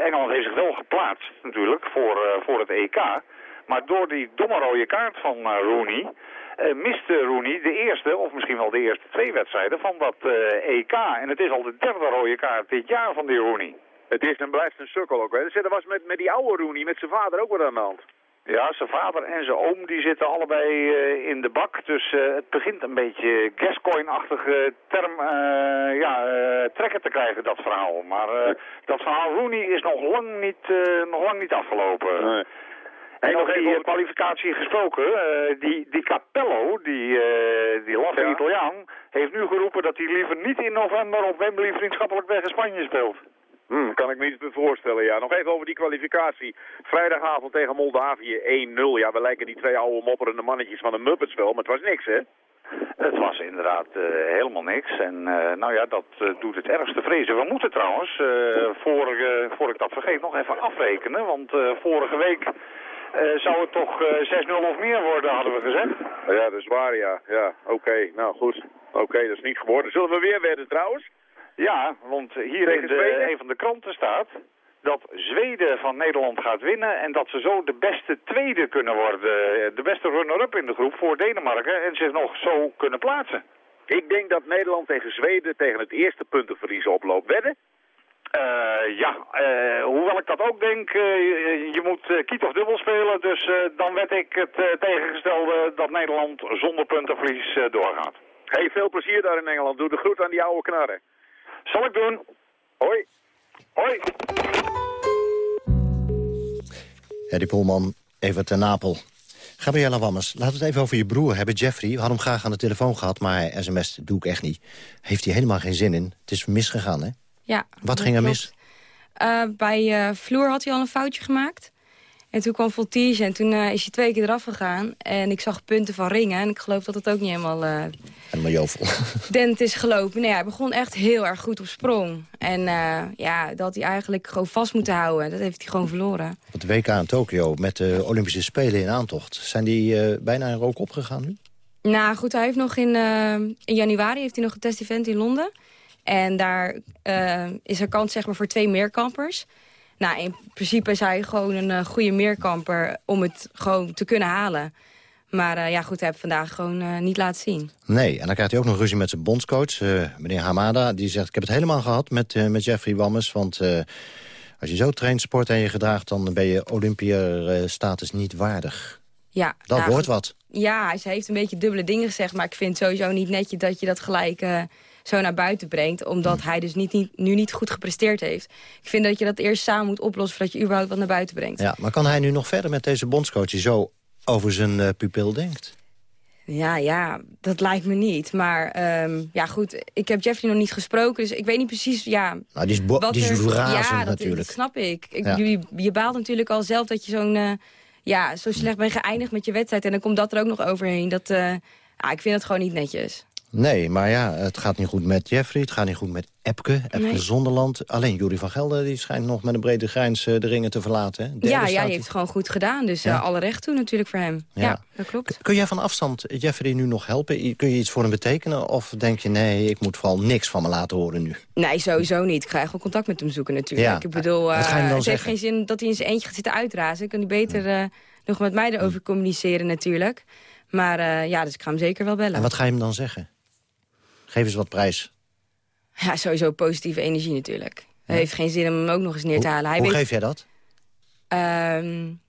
Engeland heeft zich wel geplaatst natuurlijk voor, voor het EK. Maar door die domme rode kaart van uh, Rooney uh, miste Rooney de eerste, of misschien wel de eerste twee wedstrijden van dat uh, EK. En het is al de derde rode kaart dit jaar van die Rooney. Het is en blijft een sukkel ook. Hè. Er was met, met die oude Rooney, met zijn vader ook wat aan de hand. Ja, zijn vader en zijn oom die zitten allebei uh, in de bak. Dus uh, het begint een beetje Gascoigne-achtige term uh, ja, trekken te krijgen, dat verhaal. Maar dat verhaal Rooney is nog lang niet, nog lang niet afgelopen. Nee. En over die kwalificatie gesproken, uh, die, die Capello, die, uh, die laffe ja. Italiaan, heeft nu geroepen dat hij liever niet in november op Wembley vriendschappelijk weg in Spanje speelt. Hmm, kan ik me iets voorstellen, ja. Nog even over die kwalificatie. Vrijdagavond tegen Moldavië 1-0. Ja, we lijken die twee oude mopperende mannetjes van de Muppets wel, maar het was niks, hè? Het was inderdaad uh, helemaal niks. En uh, nou ja, dat uh, doet het ergste vrezen. We moeten trouwens, voor, voor ik dat vergeet, nog even afrekenen. Want vorige week zou het toch uh, 6-0 of meer worden, hadden we gezegd. Ja, dat is waar, ja. ja Oké, okay. nou goed. Oké, okay, dat is niet geworden. Zullen we weer wedden trouwens? Ja, want hier in de, een van de kranten staat dat Zweden van Nederland gaat winnen en dat ze zo de beste tweede kunnen worden. De beste runner-up in de groep voor Denemarken en zich nog zo kunnen plaatsen. Ik denk dat Nederland tegen Zweden tegen het eerste puntenverlies oploopt. Wedden? Uh, ja, uh, hoewel ik dat ook denk, uh, je moet kiet of dubbel spelen. Dus dan wed ik het tegengestelde dat Nederland zonder puntenverlies doorgaat. Hey, veel plezier daar in Engeland. Doe de groet aan die oude knarren. Zal ik doen. Hoi. Hoi. Eddie Poelman, even ten Napel. Gabriella Wammers, laten we het even over je broer hebben, Jeffrey. We hadden hem graag aan de telefoon gehad, maar sms doe ik echt niet. Heeft hij helemaal geen zin in. Het is misgegaan, hè? Ja. Wat ging er mis? Uh, bij uh, Vloer had hij al een foutje gemaakt. En toen kwam Voltige en toen uh, is hij twee keer eraf gegaan. En ik zag punten van ringen. En ik geloof dat het ook niet helemaal... Helemaal jovel. Dent is gelopen. Nee, hij begon echt heel erg goed op sprong. En ja, dat hij eigenlijk gewoon vast moeten houden. Dat heeft hij gewoon verloren. Het WK in Tokio met de Olympische Spelen in aantocht. Zijn die bijna in rook opgegaan nu? Nou goed, hij heeft nog in, in januari heeft hij nog een test-event in Londen. En daar is er kans zeg maar, voor twee meerkampers. Nou, in principe is hij gewoon een uh, goede meerkamper om het gewoon te kunnen halen. Maar uh, ja, goed, hij heeft vandaag gewoon uh, niet laten zien. Nee, en dan krijgt hij ook nog ruzie met zijn bondscoach, meneer Hamada. Die zegt, ik heb het helemaal gehad met, met Jeffrey Wammes. Want als je zo traint, sport en je gedraagt... dan ben je Olympia-status niet waardig. Ja, dat nou, wordt wat. Ja, hij heeft een beetje dubbele dingen gezegd. Maar ik vind sowieso niet netje dat je dat gelijk zo naar buiten brengt. Omdat hij dus niet, niet, nu niet goed gepresteerd heeft. Ik vind dat je dat eerst samen moet oplossen... voordat je überhaupt wat naar buiten brengt. Ja, maar kan hij nu nog verder met deze bondscoach... die zo over zijn uh, pupil denkt. Ja, ja, dat lijkt me niet. Maar ehm, ja, goed, ik heb Jeffrey nog niet gesproken, dus ik weet niet precies... Ja, nou, die is, wat die is er, ja, dat, natuurlijk. dat snap ik. ik jullie, je baalt natuurlijk al zelf dat je zo'n... Uh, ja, zo slecht bent geëindigd met je wedstrijd. En dan komt dat er ook nog overheen. Dat, uh, ja, ik vind het gewoon niet netjes. Nee, maar ja, het gaat niet goed met Jeffrey. Het gaat niet goed met Epke, Epke nee. Zonderland. Alleen Jury van Gelder die schijnt nog met een brede grijns uh, de ringen te verlaten. Hè? Ja, ja, hij heeft het gewoon goed gedaan. Dus ja. uh, alle recht toe natuurlijk voor hem. Ja, ja dat klopt. Kun jij van afstand Jeffrey nu nog helpen? Kun je iets voor hem betekenen? Of denk je, nee, ik moet vooral niks van me laten horen nu? Nee, sowieso niet. Ik ga wel contact met hem zoeken natuurlijk. Ja. Ik bedoel, uh, het zeggen? heeft geen zin dat hij in zijn eentje gaat zitten uitrazen. Kan hij beter nog met mij erover communiceren natuurlijk. Maar ja, dus ik ga hem zeker wel bellen. En wat ga je hem dan zeggen? Geef eens wat prijs. Ja, sowieso positieve energie natuurlijk. Het heeft geen zin om hem ook nog eens neer te halen. Hij hoe geef jij dat? Um,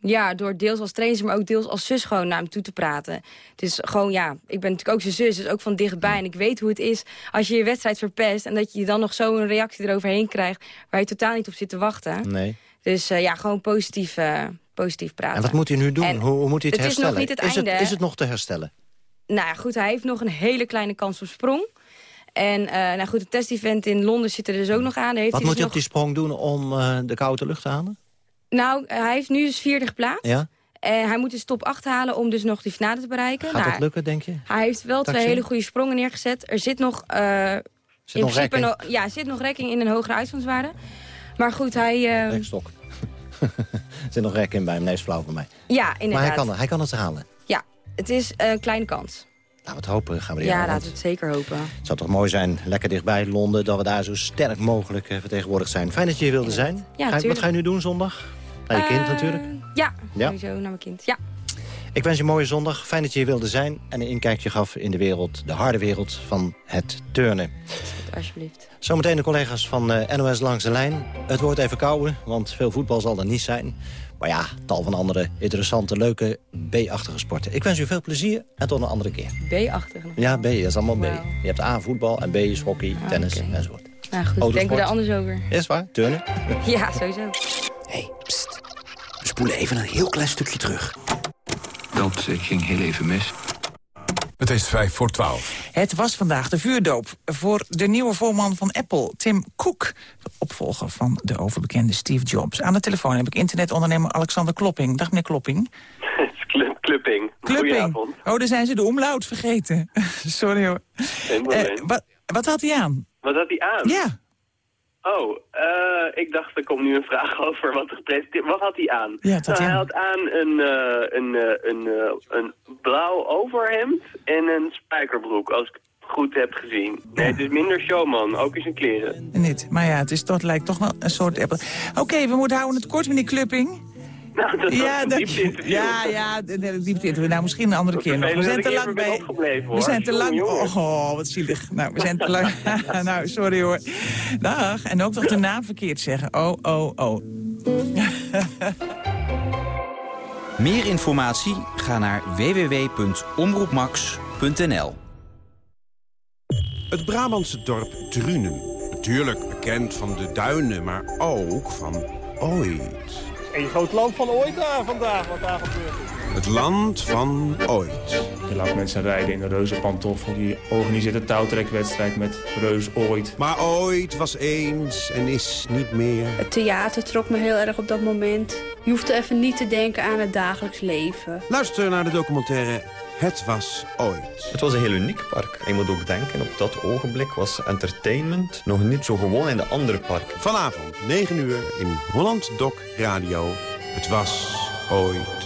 ja, door deels als trainer, maar ook deels als zus gewoon naar hem toe te praten. Het is gewoon, ja, ik ben natuurlijk ook zijn zus, dus ook van dichtbij. En ik weet hoe het is als je je wedstrijd verpest... en dat je dan nog zo'n reactie eroverheen krijgt... waar je totaal niet op zit te wachten. Nee. Dus uh, ja, gewoon positief, uh, positief praten. En wat moet hij nu doen? En hoe, hoe, moet hij het, het herstellen? Is, nog niet het is, einde, het, is het nog te herstellen? Nou ja, goed, hij heeft nog een hele kleine kans op sprong. En uh, nou goed, het test-event in Londen zit er dus ook nog aan. Heeft Wat hij dus moet hij op die sprong doen om uh, de koude lucht te halen? Nou, uh, hij heeft nu dus vierde geplaatst. Ja? En hij moet dus top 8 halen om dus nog die finale te bereiken. Gaat nou, dat lukken, denk je? Hij heeft wel Taxi? twee hele goede sprongen neergezet. Er zit nog... zit nog principe no ja, zit nog rekking in een hogere uitgangswaarde. Maar goed, hij... Rekstok. er zit nog rek in bij hem. Nee, is flauw van mij. Ja, inderdaad. Maar hij kan, hij kan het halen. Het is een kleine kans. Laten we het hopen, Gabriel. Ja, laten we het zeker hopen. Het zou toch mooi zijn, lekker dichtbij Londen... dat we daar zo sterk mogelijk vertegenwoordigd zijn. Fijn dat je hier wilde zijn. Ja, ga, wat ga je nu doen zondag? Naar je kind natuurlijk? Ja, ja, sowieso naar mijn kind, ja. Ik wens je een mooie zondag. Fijn dat je hier wilde zijn. En een inkijkje gaf in de wereld, de harde wereld van het turnen. Alsjeblieft. Zometeen de collega's van uh, NOS Langs de Lijn. Het wordt even kouder, want veel voetbal zal er niet zijn. Maar ja, tal van andere interessante, leuke B-achtige sporten. Ik wens u veel plezier en tot een andere keer. B-achtige? Ja, B, dat is allemaal wow. B. Je hebt A, voetbal en B is hockey, ah, tennis okay. enzovoort. Nou goed, Autosport. denken we daar anders over. Is waar, turnen. ja, sowieso. Hé, hey, pst. We spoelen even een heel klein stukje terug. Dat ging heel even mis. Het is vijf voor twaalf. Het was vandaag de vuurdoop voor de nieuwe voorman van Apple, Tim Cook. De opvolger van de overbekende Steve Jobs. Aan de telefoon heb ik internetondernemer Alexander Klopping. Dag meneer Klopping. Klupping. Klupping. Oh, daar zijn ze de omlaut vergeten. Sorry hoor. Uh, wat, wat had hij aan? Wat had hij aan? Ja. Oh, uh, ik dacht er komt nu een vraag over wat gepresenteerd Wat had hij aan? Ja, nou, hij had aan een, uh, een, uh, een, een blauw overhemd en een spijkerbroek, als ik het goed heb gezien. Nee, het is minder showman, ook in zijn kleren. Niet, maar ja, het, is toch, het lijkt toch wel een soort. Oké, okay, we moeten houden het kort, meneer Klupping. Nou, dat ja, een diepte Ja, ja, de, diepte. Nou, misschien een andere keer nog. We zijn te lang bij. We zijn te lang. Oh, wat zielig. Nou, we zijn te lang. nou, sorry hoor. Dag. En ook nog de naam verkeerd zeggen. Oh, oh, oh. Meer informatie? Ga naar www.omroepmax.nl Het Brabantse dorp Drunen. Natuurlijk bekend van de duinen, maar ook van ooit. Een groot land van ooit daar vandaag, wat daar gebeurt. Het land van ooit. Je laat mensen rijden in een reuzenpantoffel. Die organiseert een touwtrekwedstrijd met reus ooit. Maar ooit was eens en is niet meer. Het theater trok me heel erg op dat moment. Je hoeft even niet te denken aan het dagelijks leven. Luister naar de documentaire Het was ooit. Het was een heel uniek park. Je moet ook denken, op dat ogenblik was entertainment nog niet zo gewoon in de andere parken. Vanavond, 9 uur, in Holland Doc Radio. Het was ooit.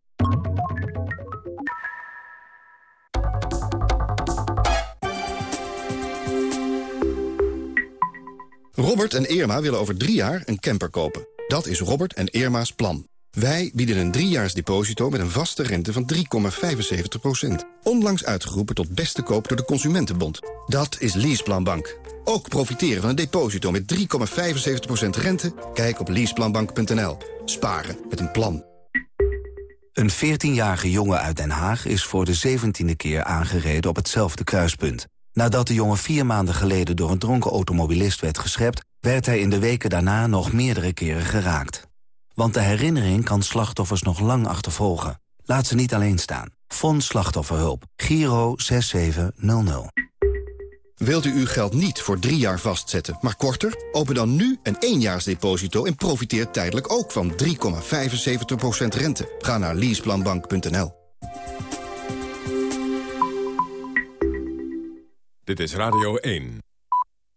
Robert en Irma willen over drie jaar een camper kopen. Dat is Robert en Irma's plan. Wij bieden een driejaars deposito met een vaste rente van 3,75%. Onlangs uitgeroepen tot beste koop door de Consumentenbond. Dat is Leaseplanbank. Ook profiteren van een deposito met 3,75% rente? Kijk op leaseplanbank.nl. Sparen met een plan. Een 14-jarige jongen uit Den Haag is voor de 17e keer aangereden op hetzelfde kruispunt. Nadat de jongen vier maanden geleden door een dronken automobilist werd geschept... werd hij in de weken daarna nog meerdere keren geraakt. Want de herinnering kan slachtoffers nog lang achtervolgen. Laat ze niet alleen staan. Fonds Slachtofferhulp. Giro 6700. Wilt u uw geld niet voor drie jaar vastzetten, maar korter? Open dan nu een éénjaarsdeposito en profiteer tijdelijk ook van 3,75% rente. Ga naar leaseplanbank.nl. Dit is Radio 1.